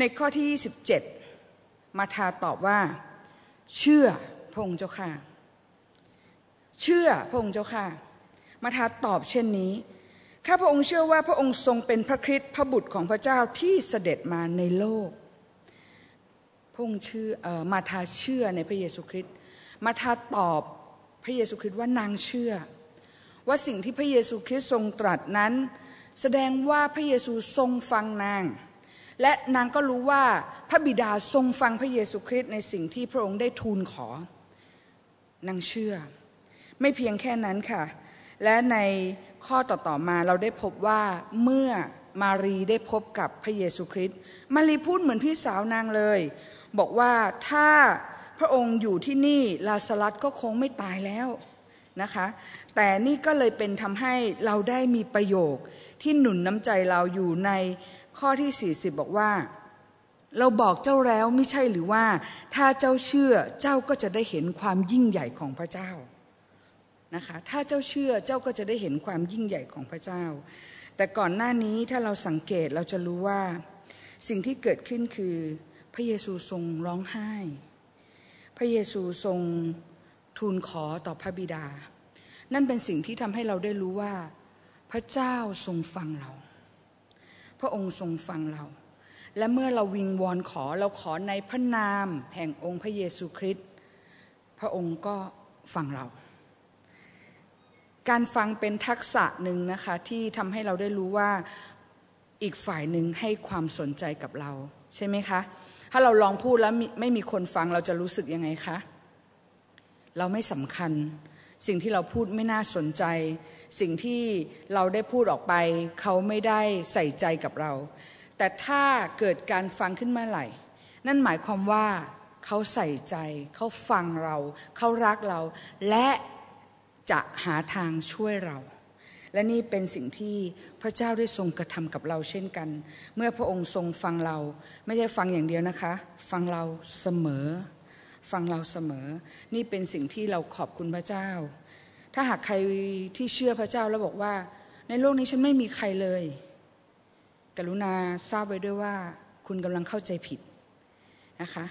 ในข้อที่ 27 มาทาตอบว่า เชื่อพระองค์เจ้าค่ะ เชื่อพระองค์เจ้าค่ะ มาทาตอบเช่นนี้ข้าพระองค์เชื่อว่าพระองค์ทรงเป็นพระคริสต์พระบุตรของพระเจ้าที่เสด็จมาในโลก พระองค์เชื่ออมาทาเชื่อในพระเยซูคริสต์มาทาตอบพระเยซูคริสต์ว่านางเชื่อ ว่าสิ่งที่พระเยซูคริสต์ทรงตรัสนั้น แสดงว่าพระเยซูทรงฟังนาง และนางก็รู้ว่าพระบิดาทรงฟังพระเยซูคริสต์ในสิ่งที่พระองค์ได้ทูลขอนางเชื่อ ไม่เพียงแค่นั้นค่ะ และในข้อต่อๆมาเราได้พบว่าเมื่อมารีได้พบกับพระเยซูคริสต์มารีพูดเหมือนพี่สาวนางเลย บอกว่าถ้าพระองค์อยู่ที่นี่ลาสลัดก็คงไม่ตายแล้วนะคะ แต่นี่ก็เลยเป็นทำให้เราได้มีประโยคที่หนุนน้ำใจเราอยู่ใน ข้อที่ 40 บอกว่า เราบอกเจ้าแล้วไม่ใช่หรือว่า ถ้าเจ้าเชื่อเจ้าก็จะได้เห็นความยิ่งใหญ่ของพระเจ้านะคะถ้าเจ้าเชื่อเจ้าก็จะได้เห็นความยิ่งใหญ่ของพระเจ้า แต่ก่อนหน้านี้ถ้าเราสังเกตเราจะรู้ว่า สิ่งที่เกิดขึ้นคือพระเยซูทรงร้องไห้ พระเยซูทรงทูลขอต่อพระบิดา นั่นเป็นสิ่งที่ทำให้เราได้รู้ว่า พระเจ้าทรงฟังเรา พระองค์ทรงฟังเรา และเมื่อเราวิงวอนขอเราขอในพระนามแห่งองค์พระเยซูคริสต์พระองค์ก็ฟังเรา การฟังเป็นทักษะหนึ่งนะคะที่ทำให้เราได้รู้ว่าอีกฝ่ายหนึ่งให้ความสนใจกับเรา ใช่ไหมคะ ถ้าเราลองพูดแล้วไม่มีคนฟังเราจะรู้สึกยังไงคะ เราไม่สำคัญ สิ่งที่เราพูดไม่น่าสนใจ สิ่งที่เราได้พูดออกไป เขาไม่ได้ใส่ใจกับเรา แต่ถ้าเกิดการฟังขึ้นมาไหร่ นั่นหมายความว่าเขาใส่ใจ เขาฟังเรา เขารักเรา และจะหาทางช่วยเรา และนี่เป็นสิ่งที่พระเจ้าได้ทรงกระทำกับเราเช่นกัน เมื่อพระองค์ทรงฟังเรา ไม่ใช่ฟังอย่างเดียวนะคะ ฟังเราเสมอ ฟังเราเสมอ นี่เป็นสิ่งที่เราขอบคุณพระเจ้า ถ้าหากใครที่เชื่อพระเจ้าแล้วบอกว่า ในโลกนี้ฉันไม่มีใครเลย กรุณาทราบไว้ด้วยว่า คุณกำลังเข้าใจผิดนะคะ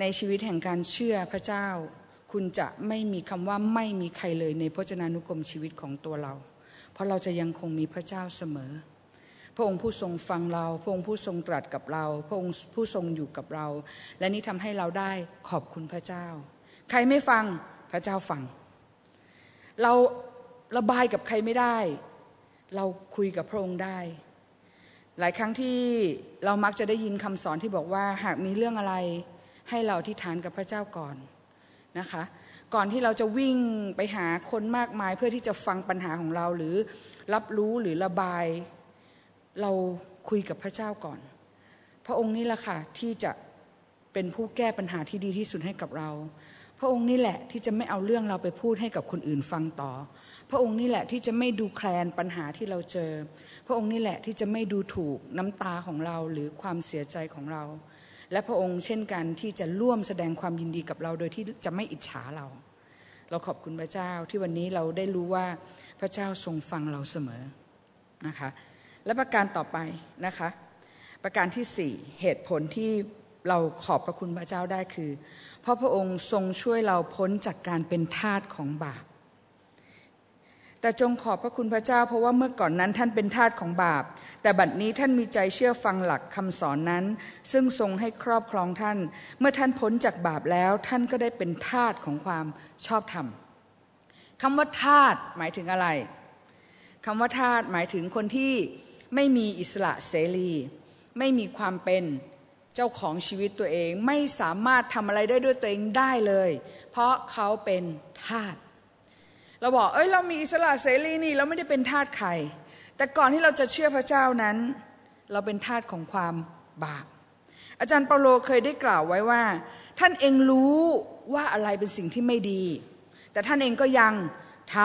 ในชีวิตแห่งการเชื่อพระเจ้า คุณจะไม่มีคำว่าไม่มีใครเลย ในพจนานุกรมชีวิตของตัวเรา เพราะเราจะยังคงมีพระเจ้าเสมอ พระองค์ผู้ทรงฟังเรา พระองค์ผู้ทรงตรัสกับเรา พระองค์ผู้ทรงอยู่กับเรา และนี่ทำให้เราได้ขอบคุณพระเจ้า ใครไม่ฟังพระเจ้าฟัง เราระบายกับใครไม่ได้ เราคุยกับพระองค์ได้ หลายครั้งที่เรามักจะได้ยินคำสอนที่บอกว่าหากมีเรื่องอะไรให้เราที่ฐานกับพระเจ้าก่อนนะคะ ก่อนที่เราจะวิ่งไปหาคนมากมายเพื่อที่จะฟังปัญหาของเราหรือรับรู้หรือระบาย เราคุยกับพระเจ้าก่อน พระองค์นี่แหละค่ะที่จะเป็นผู้แก้ปัญหาที่ดีที่สุดให้กับเรา พระองค์นี่แหละที่จะไม่เอาเรื่องเราไปพูดให้กับคนอื่นฟังต่อ พระองค์นี่แหละที่จะไม่ดูแคลนปัญหาที่เราเจอ พระองค์นี่แหละที่จะไม่ดูถูกน้ำตาของเราหรือความเสียใจของเรา และพระองค์เช่นกันที่จะร่วมแสดงความยินดีกับเราโดยที่จะไม่อิจฉาเรา เราขอบคุณพระเจ้าที่วันนี้เราได้รู้ว่าพระเจ้าทรงฟังเราเสมอนะคะ และประการต่อไปนะคะ ประการที่สี่เหตุผลที่เราขอบพระคุณพระเจ้าได้คือ ราะพระองค์ทรงช่วยเราพ้นจากการเป็นทาสของบาป แต่จงขอบพระคุณพระเจ้า เพราะว่าเมื่อก่อนนั้นท่านเป็นทาสของบาป แต่บัดนี้ท่านมีใจเชื่อฟังหลักคำสอนนั้น ซึ่งทรงให้ครอบครองท่าน เมื่อท่านพ้นจากบาปแล้วท่านก็ได้เป็นทาสของความชอบธรรมคำว่าทาสหมายถึงอะไรคำว่าทาสหมายถึงคนที่ไม่มีอิสระเสรี ไม่มีความเป็น เจ้าของชีวิตตัวเองไม่สามารถทำอะไรได้ด้วยตัวเองได้เลย เพราะเขาเป็นทาสเราบอกเอ้ยเรามีอิสระเสรีนี่เราไม่ได้เป็นทาสใครแต่ก่อนที่เราจะเชื่อพระเจ้านั้น เราเป็นทาสของความบาปอาจารย์เปาโลเคยได้กล่าวไว้ว่า ท่านเองรู้ว่าอะไรเป็นสิ่งที่ไม่ดี แต่ท่านเองก็ยังท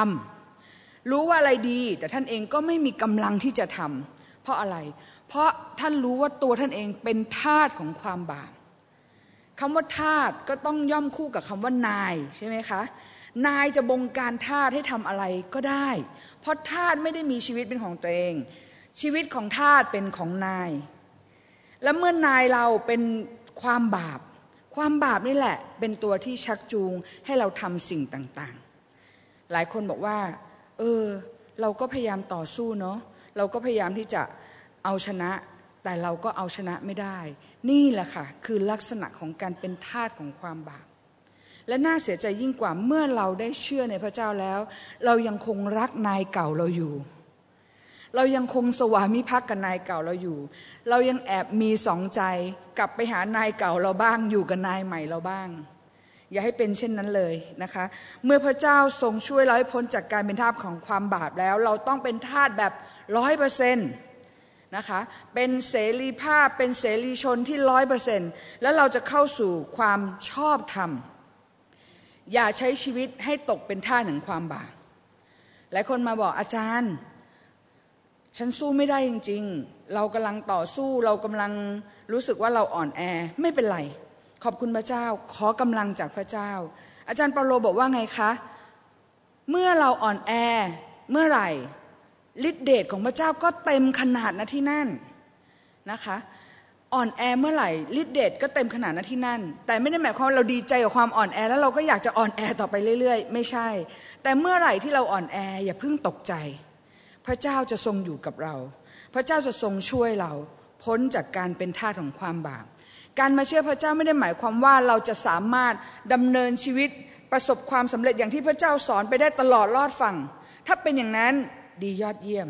ำรู้ว่าอะไรดี แต่ท่านเองก็ไม่มีกำลังที่จะทำเพราะอะไร เพราะท่านรู้ว่าตัวท่านเองเป็นทาสของความบาปคำว่าทาสก็ต้องย่อมคู่กับคำว่านายใช่ไหมคะนายจะบงการทาสให้ทำอะไรก็ได้ เพราะทาสไม่ได้มีชีวิตเป็นของตัวเอง ชีวิตของทาสเป็นของนาย และเมื่อนายเราเป็นความบาป ความบาปนี่แหละ เป็นตัวที่ชักจูงให้เราทำสิ่งต่างๆ หลายคนบอกว่า เออ เราก็พยายามต่อสู้เนาะเราก็พยายามที่จะ เอาชนะ แต่เราก็เอาชนะไม่ได้ นี่แหละค่ะ คือลักษณะของการเป็นทาสของความบาปและน่าเสียใจยิ่งกว่าเมื่อเราได้เชื่อในพระเจ้าแล้ว เรายังคงรักนายเก่าเราอยู่ เรายังคงสวามิภักดิ์กับนายเก่าเราอยู่ เรายังแอบมีสองใจ กลับไปหานายเก่าเราบ้างอยู่กับนายใหม่เราบ้าง อย่าให้เป็นเช่นนั้นเลยนะคะ เมื่อพระเจ้าทรงช่วยเราให้พ้นจากการเป็นทาสของความบาปแล้ว เราต้องเป็นทาสแบบร้อยเปอร์เซ็นต์ นะคะ เป็นเสรีภาพเป็นเสรีชนที่ร้อยเปอร์เซ็นต์แล้วเราจะเข้าสู่ความชอบธรรม อย่าใช้ชีวิตให้ตกเป็นท่าหนึ่งความบาปหลายคนมาบอกอาจารย์ ฉันสู้ไม่ได้จริง ๆ เรากำลังต่อสู้เรากำลังรู้สึกว่าเราอ่อนแอไม่เป็นไร ขอบคุณพระเจ้า ขอกำลังจากพระเจ้า อาจารย์เปาโลบอกว่าไงคะ เมื่อเราอ่อนแอเมื่อไหร่ ฤทธิเดชของพระเจ้าก็เต็มขนาดนะที่นั่นนะคะอ่อนแอเมื่อไหร่ฤทธิเดชก็เต็มขนาดนั้นที่นั่น แต่ไม่ได้หมายความว่าเราดีใจกับความอ่อนแอ แล้วเราก็อยากจะอ่อนแอต่อไปเรื่อย ๆ ไม่ใช่ แต่เมื่อไหร่ที่เราอ่อนแออย่าเพิ่งตกใจ พระเจ้าจะทรงอยู่กับเรา พระเจ้าจะทรงช่วยเรา พ้นจากการเป็นทาสของความบาปการมาเชื่อพระเจ้าไม่ได้หมายความว่าเราจะสามารถดำเนินชีวิตประสบความสำเร็จอย่างที่พระเจ้าสอนไปได้ตลอดรอดฝั่งถ้าเป็นอย่างนั้น ดียอดเยี่ยม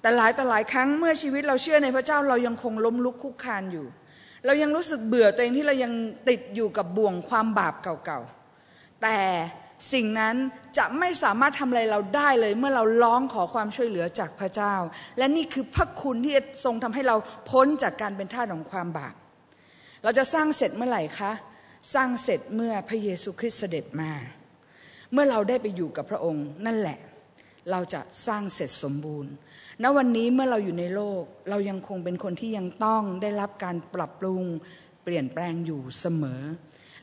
แต่หลายต่อหลายครั้งเมื่อชีวิตเราเชื่อในพระเจ้าเรายังคงล้มลุกคุกคานอยู่ เรายังรู้สึกเบื่อตัวเองที่เรายังติดอยู่กับบ่วงความบาปเก่าๆ แต่สิ่งนั้นจะไม่สามารถทำอะไรเราได้เลย เมื่อเราร้องขอความช่วยเหลือจากพระเจ้า และนี่คือพระคุณที่ทรงทำให้เราพ้นจากการเป็นท่าของความบาปเราจะสร้างเสร็จเมื่อไหร่คะ สร้างเสร็จเมื่อพระเยซูคริสต์เสด็จมา เมื่อเราได้ไปอยู่กับพระองค์นั่นแหละ เราจะสร้างเสร็จสมบูรณ์ ณ วันนี้เมื่อเราอยู่ในโลก เรายังคงเป็นคนที่ยังต้องได้รับการปรับปรุงเปลี่ยนแปลงอยู่เสมอ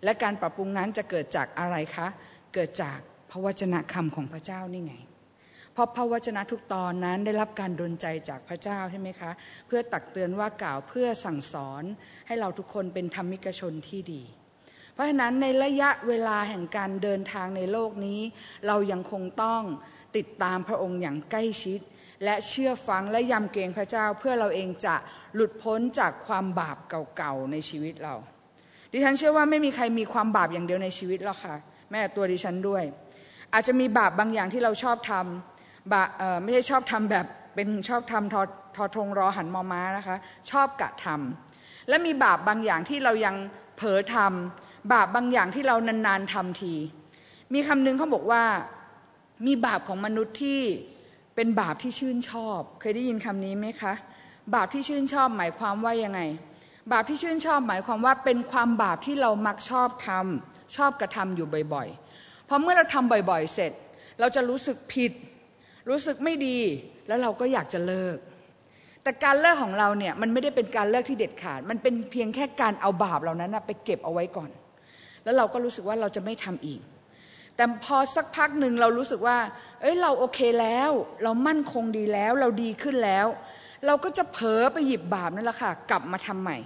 และการปรับปรุงนั้นจะเกิดจากอะไรคะ เกิดจากพระวจนะคำของพระเจ้านี่ไง เพราะพระวจนะทุกตอนนั้นได้รับการดลใจจากพระเจ้าใช่ไหมคะ เพื่อตักเตือนว่ากล่าวเพื่อสั่งสอนให้เราทุกคนเป็นธรรมิกชนที่ดีเพราะฉะนั้นในระยะเวลาแห่งการเดินทางในโลกนี้ เรายังคงต้อง ติดตามพระองค์อย่างใกล้ชิด และเชื่อฟังและยำเกรงพระเจ้าเพื่อเราเองจะหลุดพ้นจากความบาปเก่าๆในชีวิตเรา ดิฉันเชื่อว่าไม่มีใครมีความบาปอย่างเดียวในชีวิตหรอกค่ะ แม้ตัวดิฉันด้วย อาจจะมีบาปบางอย่างที่เราชอบทำบาไม่ใช่ชอบทำแบบเป็นชอบทำทอทอทงรอหันมอม้านะคะ ชอบกะทำและมีบาปบางอย่างที่เรายังเผลอทำบาปบางอย่างที่เรานานๆทำที มีคำนึงเขาบอกว่า มีบาปของมนุษย์ที่เป็นบาปที่ชื่นชอบ เคยได้ยินคำนี้ไหมคะ บาปที่ชื่นชอบหมายความว่ายังไง บาปที่ชื่นชอบหมายความว่าเป็นความบาปที่เรามักชอบทำชอบกระทำอยู่บ่อยๆพอเมื่อเราทำบ่อยๆ เสร็จ เราจะรู้สึกผิด รู้สึกไม่ดี แล้วเราก็อยากจะเลิก แต่การเลิกของเราเนี่ยมันไม่ได้เป็นการเลิกที่เด็ดขาด มันเป็นเพียงแค่การเอาบาปเหล่านั้นไปเก็บเอาไว้ก่อน แล้วเราก็รู้สึกว่าเราจะไม่ทำอีก แต่พอสักพักหนึ่งเรารู้สึกว่า เอ้ยเราโอเคแล้ว เรามั่นคงดีแล้ว เราดีขึ้นแล้ว เราก็จะเผลอไปหยิบบาปนั่นแหละค่ะ กลับมาทำใหม่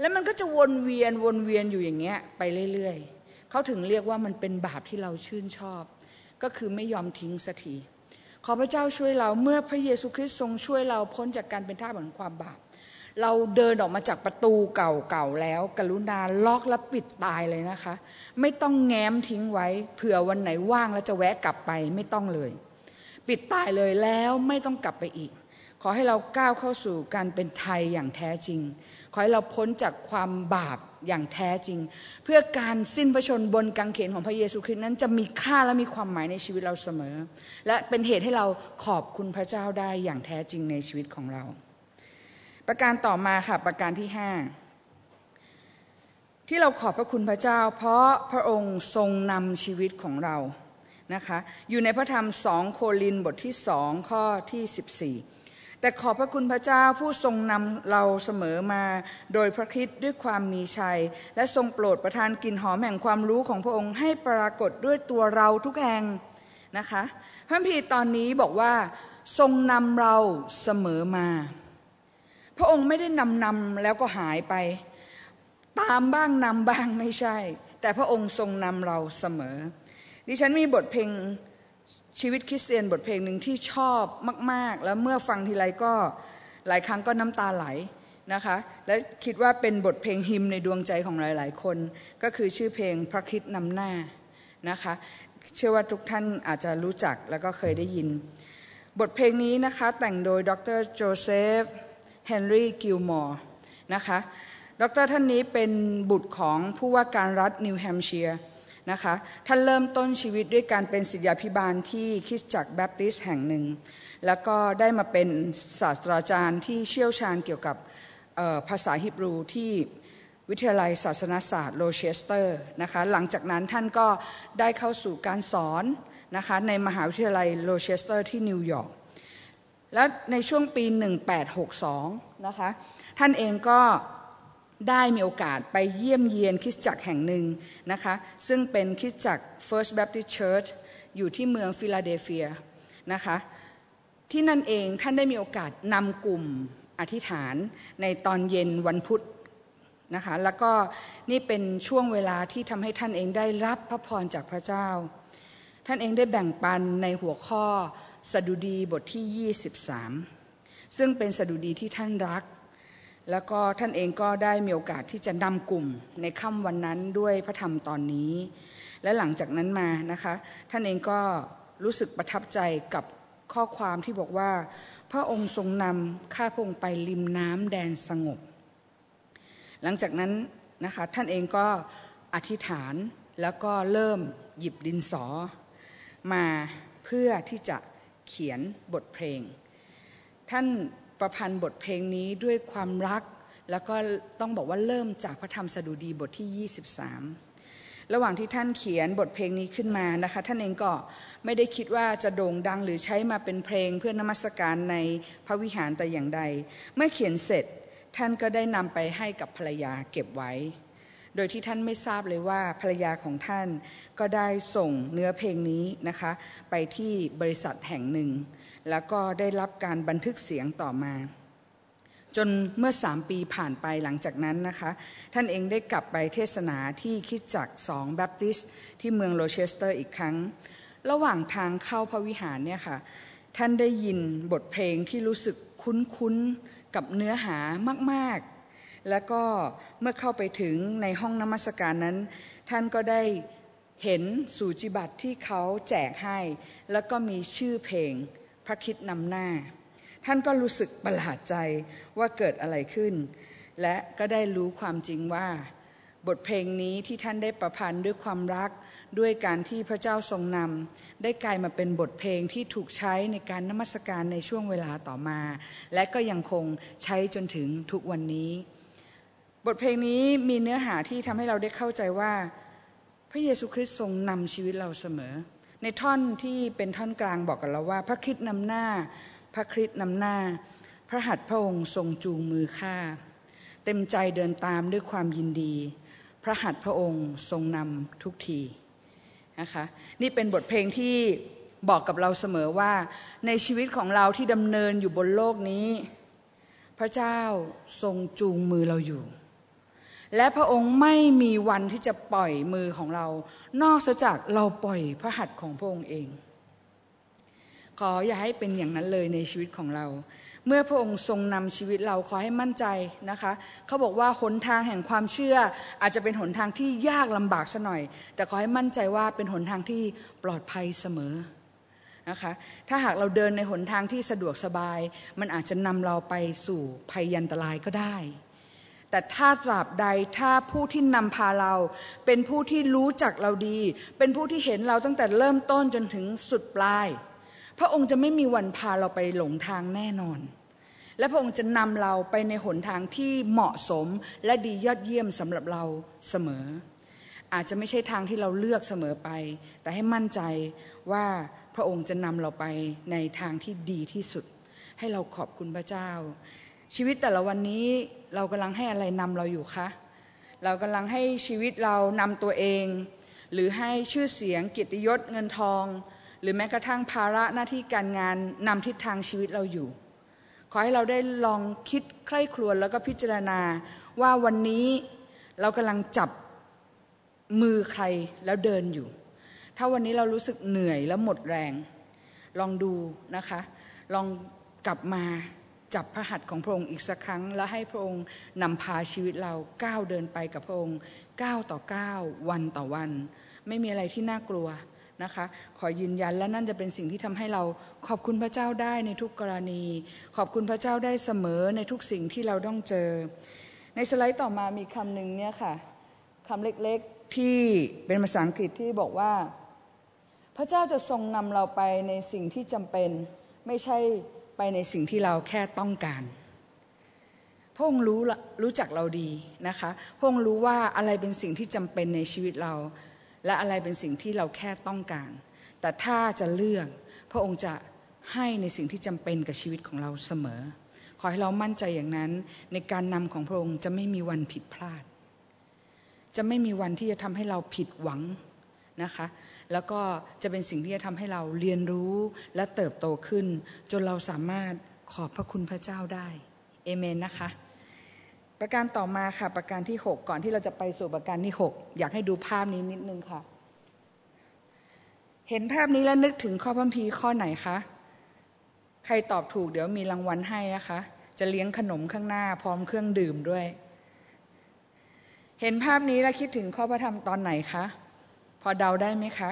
แล้วมันก็จะวนเวียนวนเวียนอยู่อย่างเงี้ยไปเรื่อยๆเขาถึงเรียกว่ามันเป็นบาปที่เราชื่นชอบ ก็คือไม่ยอมทิ้งสักทีขอพระเจ้าช่วยเราเมื่อพระเยซูคริสต์ทรงช่วยเราพ้นจากการเป็นท่าเหมือนความบาป เราเดินออกมาจากประตูเก่าๆแล้ว กรุณาล็อกและปิดตายเลยนะคะ ไม่ต้องแง้มทิ้งไว้เผื่อวันไหนว่างแล้วจะแวะกลับไปไม่ต้องเลย ปิดตายเลยแล้วไม่ต้องกลับไปอีก ขอให้เราก้าวเข้าสู่การเป็นไทยอย่างแท้จริง ขอให้เราพ้นจากความบาปอย่างแท้จริง เพื่อการสิ้นพระชนบนกังเขนของพระเยซูคริสต์นั้นจะมีค่าและมีความหมายในชีวิตเราเสมอ และเป็นเหตุให้เราขอบคุณพระเจ้าได้อย่างแท้จริงในชีวิตของเรา ประการต่อมาค่ะประการที่ห้าที่เราขอบพระคุณพระเจ้า เพราะพระองค์ทรงนำชีวิตของเรานะคะอยู่ในพระธรรมสองโคลินบทที่สองข้อที่สิบสี่แต่ขอบพระคุณพระเจ้าผู้ทรงนำเราเสมอมา โดยพระคิดด้วยความมีชัย และทรงโปรดประทานกลิ่นหอมแห่งความรู้ของพระองค์ให้ปรากฏด้วยตัวเราทุกแห่งนะคะพระพีตอนนี้บอกว่า ทรงนำเราเสมอมา พระองค์ไม่ได้นำนำแล้วก็หายไป ตามบ้างนำบ้างไม่ใช่ แต่พระองค์ทรงนำเราเสมอ ดิฉันมีบทเพลงชีวิตคริสเตียนบทเพลงหนึ่งที่ชอบมาก ๆ แล้วเมื่อฟังทีไรก็หลายครั้งก็น้ำตาไหลนะคะ และคิดว่าเป็นบทเพลง hymn ในดวงใจของหลาย ๆ คน ก็คือชื่อเพลงพระคริสต์นำหน้านะคะ เชื่อว่าทุกท่านอาจจะรู้จักแล้วก็เคยได้ยิน บทเพลงนี้นะคะแต่งโดยดรโจเซฟ เฮนรี่กิลมอร์นะคะดรท่านนี้เป็นบุตรของผู้ว่าการรัฐนิวแฮมป์เชียร์นะคะท่านเริ่มต้นชีวิตด้วยการเป็นศิษยาพิบาลที่คริสตจักรแบปติสต์แห่งหนึ่ง แล้วก็ได้มาเป็นศาสตราจารย์ที่เชี่ยวชาญเกี่ยวกับภาษาฮิบรูที่วิทยาลัยศาสนศาสตร์โรเชสเตอร์นะคะหลังจากนั้นท่านก็ได้เข้าสู่การสอนนะคะในมหาวิทยาลัยโรเชสเตอร์ที่นิวยอร์ก แล้วในช่วงปี 1862 นะคะ ท่านเองก็ได้มีโอกาสไปเยี่ยมเยียนคริสตจักรแห่งหนึ่งนะคะ ซึ่งเป็นคริสตจักร First Baptist Church อยู่ที่เมืองฟิลาเดลเฟียนะคะ ที่นั่นเองท่านได้มีโอกาสนำกลุ่มอธิษฐานในตอนเย็นวันพุธนะคะแล้วก็นี่เป็นช่วงเวลาที่ทำให้ท่านเองได้รับพระพรจากพระเจ้า ท่านเองได้แบ่งปันในหัวข้อ สดุดีบทที่ 23 ซึ่งเป็นสดุดีที่ท่านรัก แล้วก็ท่านเองก็ได้มีโอกาสที่จะนำกลุ่มในค่ำวันนั้นด้วยพระธรรมตอนนี้ และหลังจากนั้นมานะคะ ท่านเองก็รู้สึกประทับใจกับข้อความที่บอกว่า พระองค์ทรงนำข้าพงไปริมน้ำแดนสงบ หลังจากนั้นนะคะท่านเองก็อธิษฐานแล้วก็เริ่มหยิบดินสอ มาเพื่อที่จะ เขียนบทเพลง ท่านประพันธ์บทเพลงนี้ด้วยความรัก แล้วก็ต้องบอกว่าเริ่มจากพระธรรมสดุดีบทที่ 23 ระหว่างที่ท่านเขียนบทเพลงนี้ขึ้นมานะคะ ท่านเองก็ไม่ได้คิดว่าจะโด่งดังหรือใช้มาเป็นเพลงเพื่อนมัสการในพระวิหารแต่อย่างใด เมื่อเขียนเสร็จท่านก็ได้นำไปให้กับภรรยาเก็บไว้ โดยที่ท่านไม่ทราบเลยว่าภรรยาของท่านก็ได้ส่งเนื้อเพลงนี้นะคะ ไปที่บริษัทแห่งหนึ่ง แล้วก็ได้รับการบันทึกเสียงต่อมา จนเมื่อสามปีผ่านไปหลังจากนั้นนะคะ ท่านเองได้กลับไปเทศนาที่คริสตจักรสองแบปติสต์ที่เมืองโรเชสเตอร์อีกครั้ง ระหว่างทางเข้าพระวิหารเนี่ยค่ะท่านได้ยินบทเพลงที่รู้สึกคุ้นๆกับเนื้อหามาก แล้วก็เมื่อเข้าไปถึงในห้องนมัสการนั้น ท่านก็ได้เห็นสูจิบัตรที่เขาแจกให้ แล้วก็มีชื่อเพลงพระคิดนำหน้า ท่านก็รู้สึกประหลาดใจว่าเกิดอะไรขึ้น และก็ได้รู้ความจริงว่า บทเพลงนี้ที่ท่านได้ประพันธ์ด้วยความรักด้วยการที่พระเจ้าทรงนำได้กลายมาเป็นบทเพลงที่ถูกใช้ในการนมัสการในช่วงเวลาต่อมา และก็ยังคงใช้จนถึงทุกวันนี้ บทเพลงนี้มีเนื้อหาที่ทำให้เราได้เข้าใจว่า พระเยซูคริสต์ทรงนำชีวิตเราเสมอ ในท่อนที่เป็นท่อนกลางบอกกับเราว่า พระคริสต์นำหน้า พระคริสต์นำหน้า พระหัตถ์พระองค์ทรงจูงมือข้าเต็มใจเดินตามด้วยความยินดี พระหัตถ์พระองค์ทรงนำทุกทีนะคะนี่เป็นบทเพลงที่บอกกับเราเสมอว่าในชีวิตของเราที่ดำเนินอยู่บนโลกนี้ พระเจ้าทรงจูงมือเราอยู่ และพระองค์ไม่มีวันที่จะปล่อยมือของเรา นอกจากเราปล่อยพระหัตถ์ของพระองค์เอง ขออย่าให้เป็นอย่างนั้นเลยในชีวิตของเรา เมื่อพระองค์ทรงนำชีวิตเราขอให้มั่นใจนะคะ เขาบอกว่าหนทางแห่งความเชื่อ อาจจะเป็นหนทางที่ยากลำบากซะหน่อย แต่ขอให้มั่นใจว่าเป็นหนทางที่ปลอดภัยเสมอนะคะถ้าหากเราเดินในหนทางที่สะดวกสบาย มันอาจจะนำเราไปสู่ภัยยันตรายก็ได้ แต่ถ้าตราบใดถ้าผู้ที่นำพาเรา เป็นผู้ที่รู้จักเราดี เป็นผู้ที่เห็นเราตั้งแต่เริ่มต้นจนถึงสุดปลาย พระองค์จะไม่มีวันพาเราไปหลงทางแน่นอน และพระองค์จะนำเราไปในหนทางที่เหมาะสมและดียอดเยี่ยมสำหรับเราเสมอ อาจจะไม่ใช่ทางที่เราเลือกเสมอไป แต่ให้มั่นใจว่าพระองค์จะนำเราไปในทางที่ดีที่สุด ให้เราขอบคุณพระเจ้า ชีวิตแต่ละวันนี้เรากำลังให้อะไรนำเราอยู่คะเรากำลังให้ชีวิตเรานำตัวเอง หรือให้ชื่อเสียงกิติยศเงินทอง หรือแม้กระทั่งภาระหน้าที่การงานนำทิศทางชีวิตเราอยู่ ขอให้เราได้ลองคิดใคร่ครวญแล้วก็พิจารณาว่าวันนี้เรากำลังจับมือใครแล้วเดินอยู่ ถ้าวันนี้เรารู้สึกเหนื่อยแล้วหมดแรง ลองดูนะคะ ลองกลับมา จับพระหัตถ์ของพระองค์อีกสักครั้ง แล้วให้พระองค์นำพาชีวิตเราก้าวเดินไปกับพระองค์ก้าวต่อก้าววันต่อวัน ไม่มีอะไรที่น่ากลัวนะคะขอยืนยันและนั่นจะเป็นสิ่งที่ทำให้เราขอบคุณพระเจ้าได้ในทุกกรณี ขอบคุณพระเจ้าได้เสมอในทุกสิ่งที่เราต้องเจอ ในสไลด์ต่อมามีคำหนึ่งเนี่ยค่ะคำเล็กๆที่เป็นภาษาอังกฤษที่บอกว่า พระเจ้าจะทรงนำเราไปในสิ่งที่จำเป็น ไม่ใช่ ในสิ่งที่เราแค่ต้องการ พระองค์รู้รู้จักเราดีนะคะ พระองค์รู้ว่าอะไรเป็นสิ่งที่จำเป็นในชีวิตเรา และอะไรเป็นสิ่งที่เราแค่ต้องการ แต่ถ้าจะเลือกพระองค์จะให้ในสิ่งที่จำเป็นกับชีวิตของเราเสมอ ขอให้เรามั่นใจอย่างนั้นในการนำของพระองค์จะไม่มีวันผิดพลาด จะไม่มีวันที่จะทำให้เราผิดหวังนะคะ แล้วก็จะเป็นสิ่งที่จะทำให้เราเรียนรู้และเติบโตขึ้น จนเราสามารถขอบพระคุณพระเจ้าได้เอเมนนะคะ ประการต่อมาค่ะประการที่ 6 ก่อนที่เราจะไปสู่ประการที่ 6 อยากให้ดูภาพนี้นิดนึงค่ะ เห็นภาพนี้แล้วนึกถึงข้อพัมพีข้อไหนคะใครตอบถูกเดี๋ยวมีรางวัลให้นะคะ จะเลี้ยงขนมข้างหน้าพร้อมเครื่องดื่มด้วย เห็นภาพนี้แล้วคิดถึงข้อพระธรรมตอนไหนคะ พอเดาได้ไหมคะ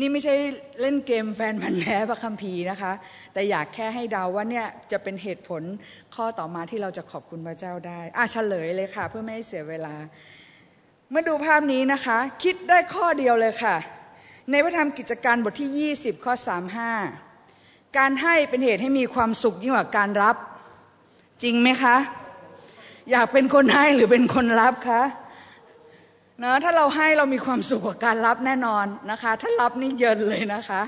นี่ไม่ใช่เล่นเกมแฟนพันธ์แท้พระคัมภีร์นะคะ แต่อยากแค่ให้เดาว่าเนี่ยจะเป็นเหตุผลข้อต่อมาที่เราจะขอบคุณพระเจ้าได้ อะเฉลยเลยค่ะ เพื่อไม่ให้เสียเวลา เมื่อดูภาพนี้นะคะ คิดได้ข้อเดียวเลยค่ะ ในพระธรรมกิจการบทที่ 20 ข้อ 35 การให้เป็นเหตุให้มีความสุขยิ่งกว่าการรับ จริงไหมคะ อยากเป็นคนให้หรือเป็นคนรับคะนะถ้าเราให้เรามีความสุขกับการรับแน่นอนนะคะ ถ้ารับนี่เยินเลยนะคะ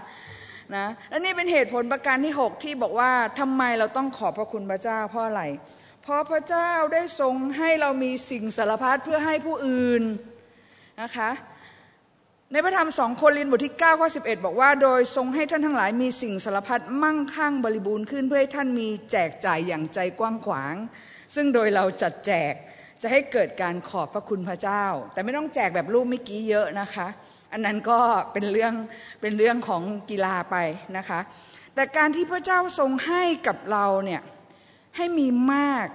นะและนี่เป็นเหตุผลประการที่ 6 ที่บอกว่าทำไมเราต้องขอบพระคุณพระเจ้าเพราะอะไร เพราะพระเจ้าได้ทรงให้เรามีสิ่งสารพัดเพื่อให้ผู้อื่นนะคะในพระธรรมสองโครินธ์บทที่9ข้อ11 บอกว่าโดยทรงให้ท่านทั้งหลายมีสิ่งสารพัดมั่งคั่งบริบูรณ์ขึ้นเพื่อให้ท่านมีแจกจ่ายอย่างใจกว้างขวาง ซึ่งโดยเราจัดแจกจะให้เกิดการขอบพระคุณพระเจ้า แต่ไม่ต้องแจกแบบรูปเมื่อกี้เยอะนะคะ อันนั้นก็เป็นเรื่องเป็นเรื่องของกีฬาไปนะคะ แต่การที่พระเจ้าทรงให้กับเราเนี่ยให้มีมาก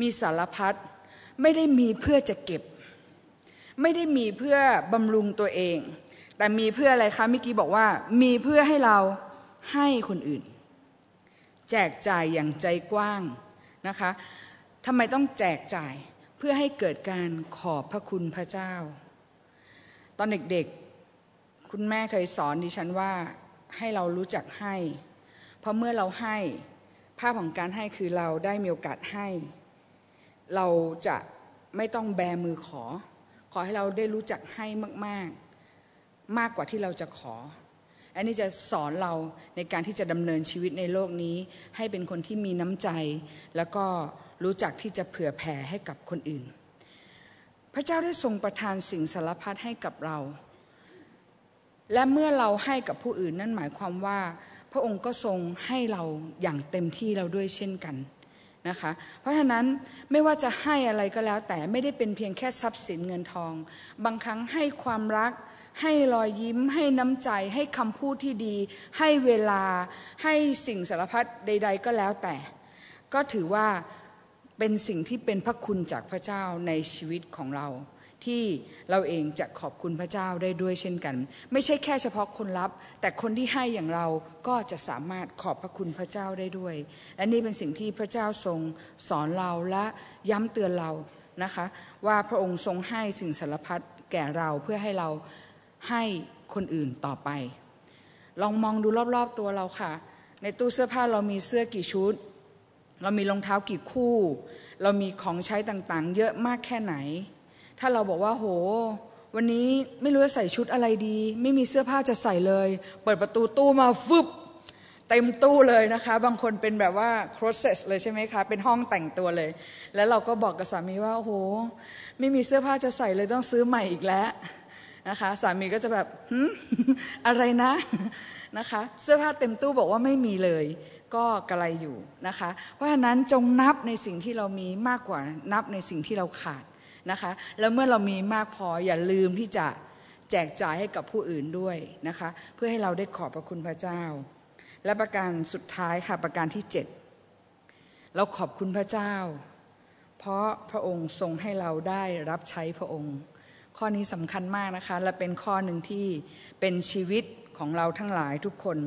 มีสารพัดไม่ได้มีเพื่อจะเก็บ ไม่ได้มีเพื่อบำรุงตัวเอง แต่มีเพื่ออะไรคะเมื่อกี้บอกว่า มีเพื่อให้เราให้คนอื่น แจกจ่ายอย่างใจกว้างนะคะ ทำไมต้องแจกจ่ายเพื่อให้เกิดการขอบพระคุณพระเจ้า ตอนเด็กๆ คุณแม่เคยสอนดิฉันว่าให้เรารู้จักให้ เพราะเมื่อเราให้ภาพของการให้คือเราได้มีโอกาสให้ เราจะไม่ต้องแบมือขอ ขอให้เราได้รู้จักให้มาก ๆ มากกว่าที่เราจะขอ อันนี้จะสอนเราในการที่จะดำเนินชีวิตในโลกนี้ ให้เป็นคนที่มีน้ำใจ แล้วก็ รู้จักที่จะเผื่อแผ่ให้กับคนอื่น พระเจ้าได้ทรงประทานสิ่งสารพัดให้กับเรา และเมื่อเราให้กับผู้อื่นนั่นหมายความว่า พระองค์ก็ทรงให้เราอย่างเต็มที่เราด้วยเช่นกันนะคะเพราะฉะนั้นไม่ว่าจะให้อะไรก็แล้ว แต่ไม่ได้เป็นเพียงแค่ทรัพย์สินเงินทอง บางครั้งให้ความรัก ให้รอยยิ้ม ให้น้ำใจ ให้คำพูดที่ดี ให้เวลาให้สิ่งสารพัดใด ๆ ก็แล้วแต่ ก็ถือว่า เป็นสิ่งที่เป็นพระคุณจากพระเจ้าในชีวิตของเรา ที่เราเองจะขอบคุณพระเจ้าได้ด้วยเช่นกัน ไม่ใช่แค่เฉพาะคนรับ แต่คนที่ให้อย่างเราก็จะสามารถขอบพระคุณพระเจ้าได้ด้วย และนี่เป็นสิ่งที่พระเจ้าทรงสอนเราและย้ำเตือนเรานะคะว่าพระองค์ทรงให้สิ่งสารพัดแก่เราเพื่อให้เราให้คนอื่นต่อไป ลองมองดูรอบๆตัวเราค่ะ ในตู้เสื้อผ้าเรามีเสื้อกี่ชุด เรามีรองเท้ากี่คู่ เรามีของใช้ต่างๆ เยอะมากแค่ไหน ถ้าเราบอกว่าโห วันนี้ไม่รู้จะใส่ชุดอะไรดี ไม่มีเสื้อผ้าจะใส่เลย เปิดประตูตู้มาฟึบเต็มตู้เลยนะคะ บางคนเป็นแบบว่า process เลยใช่ไหมคะ เป็นห้องแต่งตัวเลย แล้วเราก็บอกกับสามีว่าโห ไม่มีเสื้อผ้าจะใส่เลยต้องซื้อใหม่อีกแล้วนะคะ สามีก็จะแบบอะไรนะนะคะ เสื้อผ้าเต็มตู้บอกว่าไม่มีเลย ก็กระไรอยู่นะคะ เพราะฉะนั้นจงนับในสิ่งที่เรามีมากกว่านับในสิ่งที่เราขาดนะคะ แล้วเมื่อเรามีมากพออย่าลืมที่จะแจกจ่ายให้กับผู้อื่นด้วยนะคะ เพื่อให้เราได้ขอบพระคุณพระเจ้า และประการสุดท้ายค่ะประการที่เจ็ดเราขอบคุณพระเจ้า เพราะพระองค์ทรงให้เราได้รับใช้พระองค์ ข้อนี้สำคัญมากนะคะ และเป็นข้อหนึ่งที่เป็นชีวิตของเราทั้งหลายทุกคน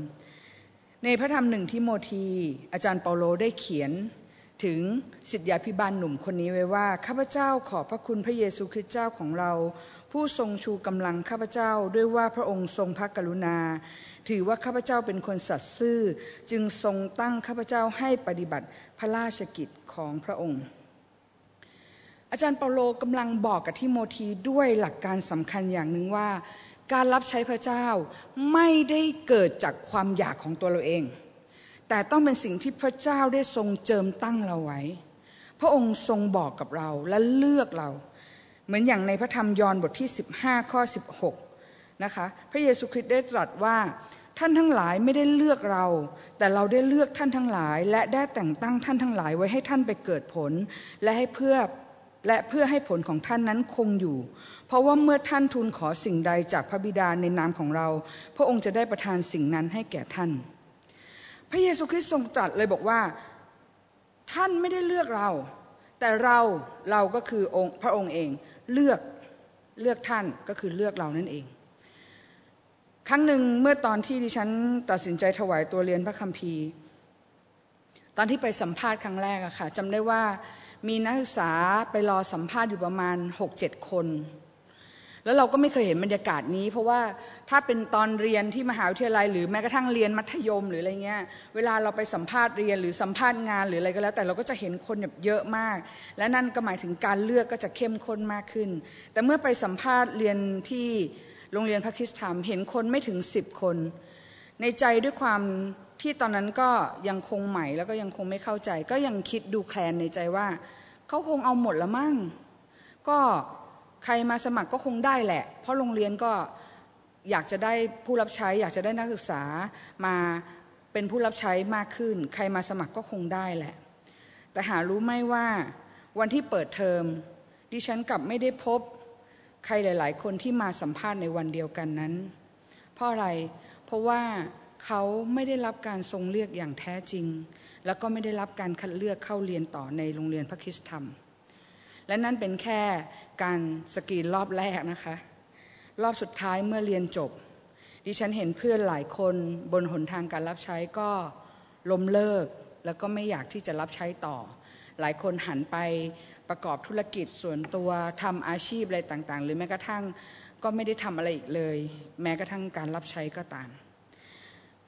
ในพระธรรมหนึ่งที่โมทีอาจารย์เปาโลได้เขียนถึงสิทธยาพิบาลหนุ่มคนนี้ไว้ว่า ข้าพเจ้าขอบพระคุณพระเยซูคริสต์เจ้าของเรา ผู้ทรงชูกำลังข้าพเจ้าด้วยว่าพระองค์ทรงพระกรุณา ถือว่าข้าพเจ้าเป็นคนสัตย์ซื่อ จึงทรงตั้งข้าพเจ้าให้ปฏิบัติพระราชกิจของพระองค์ อาจารย์เปาโลกำลังบอกกับทิโมธีด้วยหลักการสำคัญอย่างหนึ่งว่า การรับใช้พระเจ้าไม่ได้เกิดจากความอยากของตัวเราเอง แต่ต้องเป็นสิ่งที่พระเจ้าได้ทรงเจิมตั้งเราไว้ พระองค์ทรงบอกกับเราและเลือกเรา เหมือนอย่างในพระธรรมยอห์นบทที่ 15 ข้อ 16 นะคะ พระเยซูคริสต์ได้ตรัสว่าท่านทั้งหลายไม่ได้เลือกเรา แต่เราได้เลือกท่านทั้งหลาย และได้แต่งตั้งท่านทั้งหลายไว้ให้ท่านไปเกิดผล และให้เพื่อและเพื่อให้ผลของท่านนั้นคงอยู่ เพราะว่าเมื่อท่านทูลขอสิ่งใดจากพระบิดาในนามของเรา พระองค์จะได้ประทานสิ่งนั้นให้แก่ท่าน พระเยซูคริสต์ทรงตรัสเลยบอกว่าท่านไม่ได้เลือกเรา แต่เราเราก็คือองค์พระองค์เองเลือกเลือกท่านก็คือเลือกเรานั่นเอง ครั้งหนึ่งเมื่อตอนที่ดิฉันตัดสินใจถวายตัวเรียนพระคัมภีร์ ตอนที่ไปสัมภาษณ์ครั้งแรกอะค่ะจำได้ว่ามีนักศึกษาไปรอสัมภาษณ์อยู่ประมาณหกเจ็ดคน แล้วเราก็ไม่เคยเห็นบรรยากาศนี้ เพราะว่าถ้าเป็นตอนเรียนที่มหาวิทยาลัย หรือแม้กระทั่งเรียนมัธยมหรืออะไรเงี้ยเวลาเราไปสัมภาษณ์เรียนหรือสัมภาษณ์งานหรืออะไรก็แล้ว แต่เราก็จะเห็นคนแบบเยอะมาก และนั่นก็หมายถึงการเลือกก็จะเข้มข้นมากขึ้น แต่เมื่อไปสัมภาษณ์เรียนที่โรงเรียนพระคิสธรรมเห็นคนไม่ถึงสิบคน ในใจด้วยความที่ตอนนั้นก็ยังคงใหม่แล้วก็ยังคงไม่เข้าใจ ก็ยังคิดดูแคลนในใจว่าเขาคงเอาหมดละมั่ง ก็ ใครมาสมัครก็คงได้แหละ เพราะโรงเรียนก็อยากจะได้ผู้รับใช้ อยากจะได้นักศึกษามาเป็นผู้รับใช้มากขึ้น ใครมาสมัครก็คงได้แหละ แต่หารู้ไหมว่าวันที่เปิดเทอมดิฉันกลับไม่ได้พบ ใครหลาย ๆ คนที่มาสัมภาษณ์ในวันเดียวกันนั้น เพราะอะไร เพราะว่าเขาไม่ได้รับการทรงเลือกอย่างแท้จริง แล้วก็ไม่ได้รับการคัดเลือกเข้าเรียนต่อในโรงเรียนพระคิสธรรม และนั่นเป็นแค่ การสกรีนรอบแรกนะคะ รอบสุดท้ายเมื่อเรียนจบ ดิฉันเห็นเพื่อนหลายคนบนหนทางการรับใช้ก็ล้มเลิก แล้วก็ไม่อยากที่จะรับใช้ต่อ หลายคนหันไปประกอบธุรกิจส่วนตัวทำอาชีพอะไรต่างๆ หรือแม้กระทั่งก็ไม่ได้ทำอะไรอีกเลย แม้กระทั่งการรับใช้ก็ตาม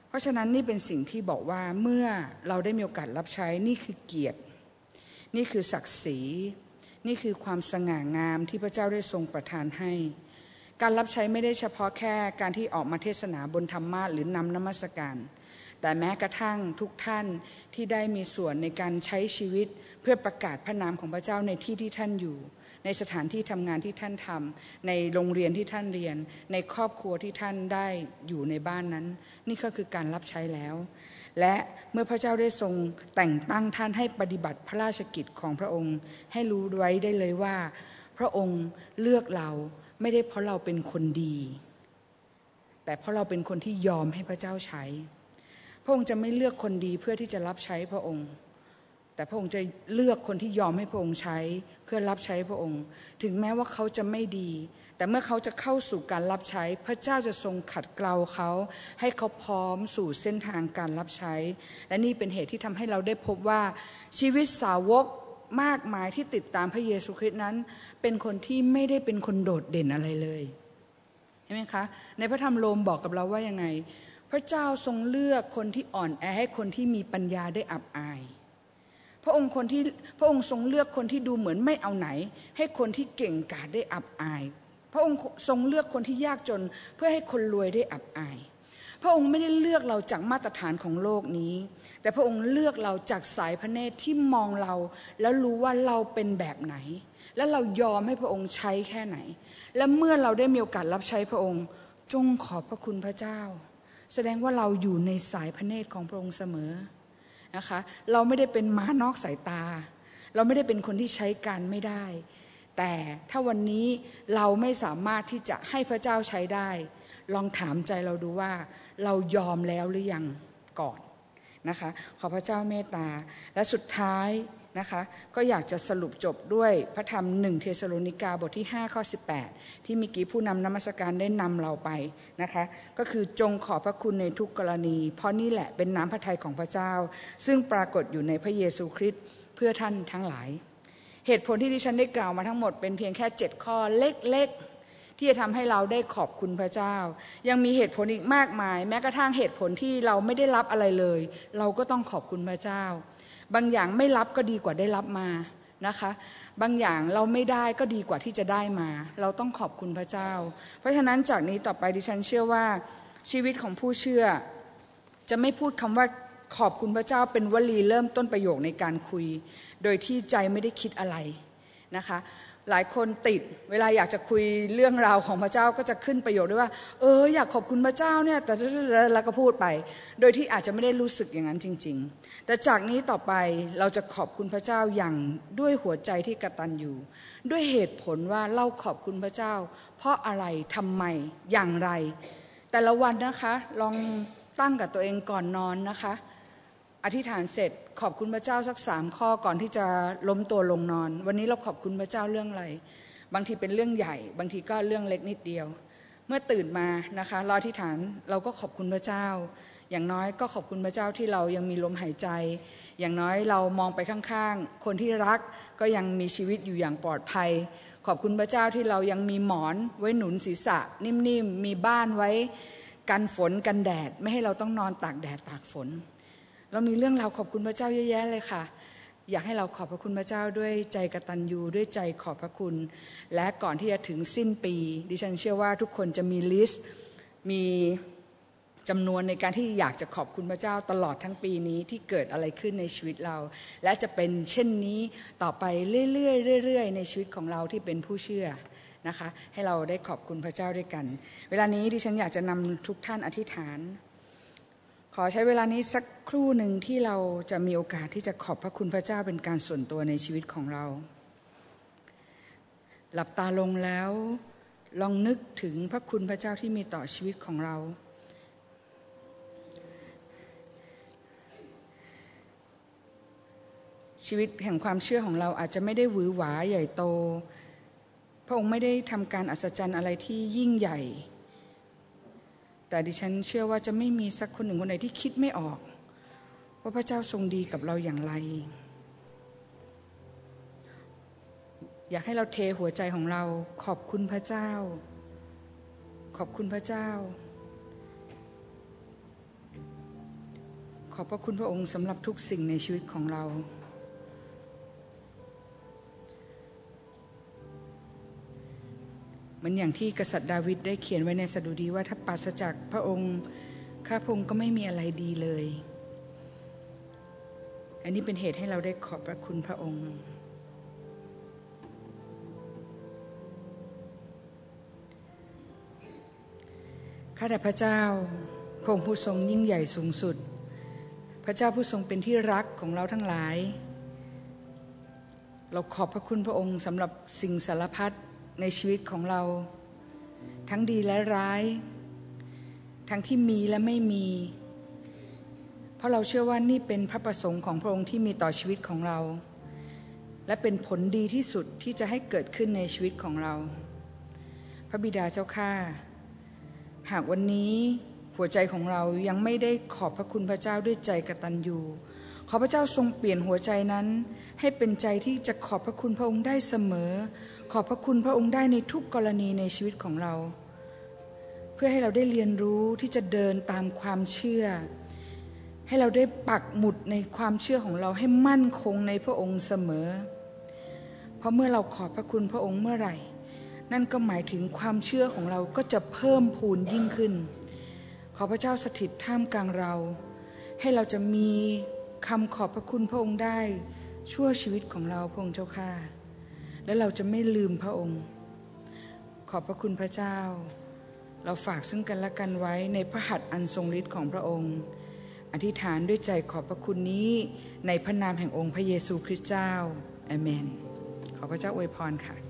เพราะฉะนั้นนี่เป็นสิ่งที่บอกว่าเมื่อเราได้มีโอกาสรับใช้นี่คือเกียรติ นี่คือศักดิ์ศรี นี่คือความสง่างามที่พระเจ้าได้ทรงประทานให้ การรับใช้ไม่ได้เฉพาะแค่การที่ออกมาเทศนาบนธรรมะหรือนำนมัสการ แต่แม้กระทั่งทุกท่านที่ได้มีส่วนในการใช้ชีวิตเพื่อประกาศพระนามของพระเจ้าในที่ที่ท่านอยู่ ในสถานที่ทำงานที่ท่านทำในโรงเรียนที่ท่านเรียน ในครอบครัวที่ท่านได้อยู่ในบ้านนั้น นี่ก็คือการรับใช้แล้ว และเมื่อพระเจ้าได้ทรงแต่งตั้งท่านให้ปฏิบัติพระราชกิจของพระองค์ ให้รู้ไว้ได้เลยว่า พระองค์เลือกเราไม่ได้เพราะเราเป็นคนดี แต่เพราะเราเป็นคนที่ยอมให้พระเจ้าใช้ พระองค์จะไม่เลือกคนดีเพื่อที่จะรับใช้พระองค์ แต่พระองค์จะเลือกคนที่ยอมให้พระองค์ใช้เพื่อรับใช้พระองค์ ถึงแม้ว่าเขาจะไม่ดี แต่เมื่อเขาจะเข้าสู่การรับใช้ พระเจ้าจะทรงขัดเกลาเขา ให้เขาพร้อมสู่เส้นทางการรับใช้ และนี่เป็นเหตุที่ทำให้เราได้พบว่าชีวิตสาวกมากมายที่ติดตามพระเยซูคริสต์นั้น เป็นคนที่ไม่ได้เป็นคนโดดเด่นอะไรเลยเห็นไหมคะ ในพระธรรมโรมบอกกับเราว่ายังไง พระเจ้าทรงเลือกคนที่อ่อนแอให้คนที่มีปัญญาได้อับอายพระองค์คนที่พระองค์ทรงเลือกคนที่ดูเหมือนไม่เอาไหน ให้คนที่เก่งกาจได้อับอาย พระองค์ทรงเลือกคนที่ยากจนเพื่อให้คนรวยได้อับอาย พระองค์ไม่ได้เลือกเราจากมาตรฐานของโลกนี้ แต่พระองค์เลือกเราจากสายพระเนตรที่มองเรา แล้วรู้ว่าเราเป็นแบบไหน และเรายอมให้พระองค์ใช้แค่ไหน และเมื่อเราได้มีโอกาสรับใช้พระองค์ จงขอบพระคุณพระเจ้า แสดงว่าเราอยู่ในสายพระเนตรของพระองค์เสมอนะคะ เราไม่ได้เป็นม้านอกสายตา เราไม่ได้เป็นคนที่ใช้การไม่ได้ แต่ถ้าวันนี้เราไม่สามารถที่จะให้พระเจ้าใช้ได้ ลองถามใจเราดูว่า เรายอมแล้วหรือยังก่อนนะคะ ขอพระเจ้าเมตตา และสุดท้ายนะคะก็อยากจะสรุปจบด้วยพระธรรมหนึ่งเทสโลนิกาบทที่ 5 ข้อ 18 ที่มีกี้ผู้นำนมัสการได้นำเราไปนะคะ ก็คือจงขอพระคุณในทุกกรณี เพราะนี่แหละเป็นน้ำพระทัยของพระเจ้า ซึ่งปรากฏอยู่ในพระเยซูคริสต์เพื่อท่านทั้งหลาย เหตุผลที่ดิฉันได้กล่าวมาทั้งหมดเป็นเพียงแค่เจ็ดข้อเล็กๆ ที่จะทำให้เราได้ขอบคุณพระเจ้า ยังมีเหตุผลอีกมากมาย แม้กระทั่งเหตุผลที่เราไม่ได้รับอะไรเลย เราก็ต้องขอบคุณพระเจ้า บางอย่างไม่รับก็ดีกว่าได้รับมานะคะบางอย่างเราไม่ได้ก็ดีกว่าที่จะได้มา เราต้องขอบคุณพระเจ้า เพราะฉะนั้นจากนี้ต่อไปดิฉันเชื่อว่าชีวิตของผู้เชื่อ จะไม่พูดคำว่าขอบคุณพระเจ้าเป็นวลีเริ่มต้นประโยคในการคุย โดยที่ใจไม่ได้คิดอะไรนะคะหลายคนติดเวลาอยากจะคุยเรื่องราวของพระเจ้าก็จะขึ้นประโยชน์ด้วยว่า เอออยากขอบคุณพระเจ้าเนี่ยแต่แล้วก็พูดไป โดยที่อาจจะไม่ได้รู้สึกอย่างนั้นจริง ๆ แต่จากนี้ต่อไปเราจะขอบคุณพระเจ้าอย่างด้วยหัวใจที่กระตันอยู่ ด้วยเหตุผลว่าเราขอบคุณพระเจ้า เพราะอะไรทำไมอย่างไร แต่ละวันนะคะลองตั้งกับตัวเองก่อนนอนนะคะ อธิษฐานเสร็จขอบคุณพระเจ้าสักสามข้อก่อนที่จะล้มตัวลงนอน วันนี้เราขอบคุณพระเจ้าเรื่องอะไร บางทีเป็นเรื่องใหญ่ บางทีก็เรื่องเล็กนิดเดียว เมื่อตื่นมานะคะรออธิษฐานเราก็ขอบคุณพระเจ้า อย่างน้อยก็ขอบคุณพระเจ้าที่เรายังมีลมหายใจ อย่างน้อยเรามองไปข้างๆ คนที่รักก็ยังมีชีวิตอยู่อย่างปลอดภัย ขอบคุณพระเจ้าที่เรายังมีหมอนไว้หนุนศีรษะ นิ่มๆมีบ้านไว้ กันฝนกันแดดไม่ให้เราต้องนอนตากแดดตากฝน เรามีเรื่องราวขอบคุณพระเจ้าเยอะแยะเลยค่ะ อยากให้เราขอบพระคุณพระเจ้าด้วยใจกตัญญูด้วยใจขอบพระคุณ และก่อนที่จะถึงสิ้นปี ดิฉันเชื่อว่าทุกคนจะมีลิสต์มีจำนวนในการที่อยากจะขอบคุณพระเจ้าตลอดทั้งปีนี้ที่เกิดอะไรขึ้นในชีวิตเรา และจะเป็นเช่นนี้ต่อไปเรื่อยๆเรื่อยๆในชีวิตของเราที่เป็นผู้เชื่อนะคะ ให้เราได้ขอบคุณพระเจ้าด้วยกัน เวลานี้ดิฉันอยากจะนำทุกท่านอธิษฐาน ขอใช้เวลานี้สักครู่หนึ่งที่เราจะมีโอกาสที่จะขอบพระคุณพระเจ้าเป็นการส่วนตัวในชีวิตของเรา หลับตาลงแล้ว ลองนึกถึงพระคุณพระเจ้าที่มีต่อชีวิตของเรา ชีวิตแห่งความเชื่อของเราอาจจะไม่ได้หวือหวาใหญ่โต พระองค์ไม่ได้ทำการอัศจรรย์อะไรที่ยิ่งใหญ่ แต่ดิฉันเชื่อว่าจะไม่มีสักคนหนึ่งคนใดที่คิดไม่ออก ว่าพระเจ้าทรงดีกับเราอย่างไร อยากให้เราเทหัวใจของเราขอบคุณพระเจ้า ขอบคุณพระเจ้า ขอบพระคุณพระองค์สำหรับทุกสิ่งในชีวิตของเรา มันอย่างที่กษัตริย์ดาวิดได้เขียนไว้ในสดุดีว่าถ้าปราศจากพระองค์ข้าพงก็ไม่มีอะไรดีเลย อันนี้เป็นเหตุให้เราได้ขอบพระคุณพระองค์ ข้าแต่พระเจ้าพระองค์ผู้ทรงยิ่งใหญ่สูงสุด พระเจ้าผู้ทรงเป็นที่รักของเราทั้งหลาย เราขอบพระคุณพระองค์สำหรับสิ่งสารพัด ในชีวิตของเรา ทั้งดีและร้าย ทั้งที่มีและไม่มี เพราะเราเชื่อว่านี่เป็นพระประสงค์ของพระองค์ที่มีต่อชีวิตของเรา และเป็นผลดีที่สุดที่จะให้เกิดขึ้นในชีวิตของเรา พระบิดาเจ้าข้าหากวันนี้หัวใจของเรายังไม่ได้ขอบพระคุณพระเจ้าด้วยใจกตัญญูขอพระเจ้าทรงเปลี่ยนหัวใจนั้น ให้เป็นใจที่จะขอบพระคุณพระองค์ได้เสมอ ขอบพระคุณพระองค์ได้ในทุกกรณีในชีวิตของเรา เพื่อให้เราได้เรียนรู้ที่จะเดินตามความเชื่อ ให้เราได้ปักหมุดในความเชื่อของเราให้มั่นคงในพระองค์เสมอ เพราะเมื่อเราขอบพระคุณพระองค์เมื่อไหร่ นั่นก็หมายถึงความเชื่อของเราก็จะเพิ่มพูนยิ่งขึ้น ขอพระเจ้าสถิตท่ามกลางเรา ให้เราจะมีคำขอบพระคุณพระองค์ได้ชั่วชีวิตของเราพระองค์เจ้าข้า และเราจะไม่ลืมพระองค์ ขอบพระคุณพระเจ้า เราฝากซึ่งกันและกันไว้ในพระหัตถ์อันทรงฤทธิ์ของพระองค์ อธิษฐานด้วยใจขอบพระคุณนี้ ในพระนามแห่งองค์พระเยซูคริสต์เจ้าอาเมน ขอพระเจ้าอวยพรค่ะ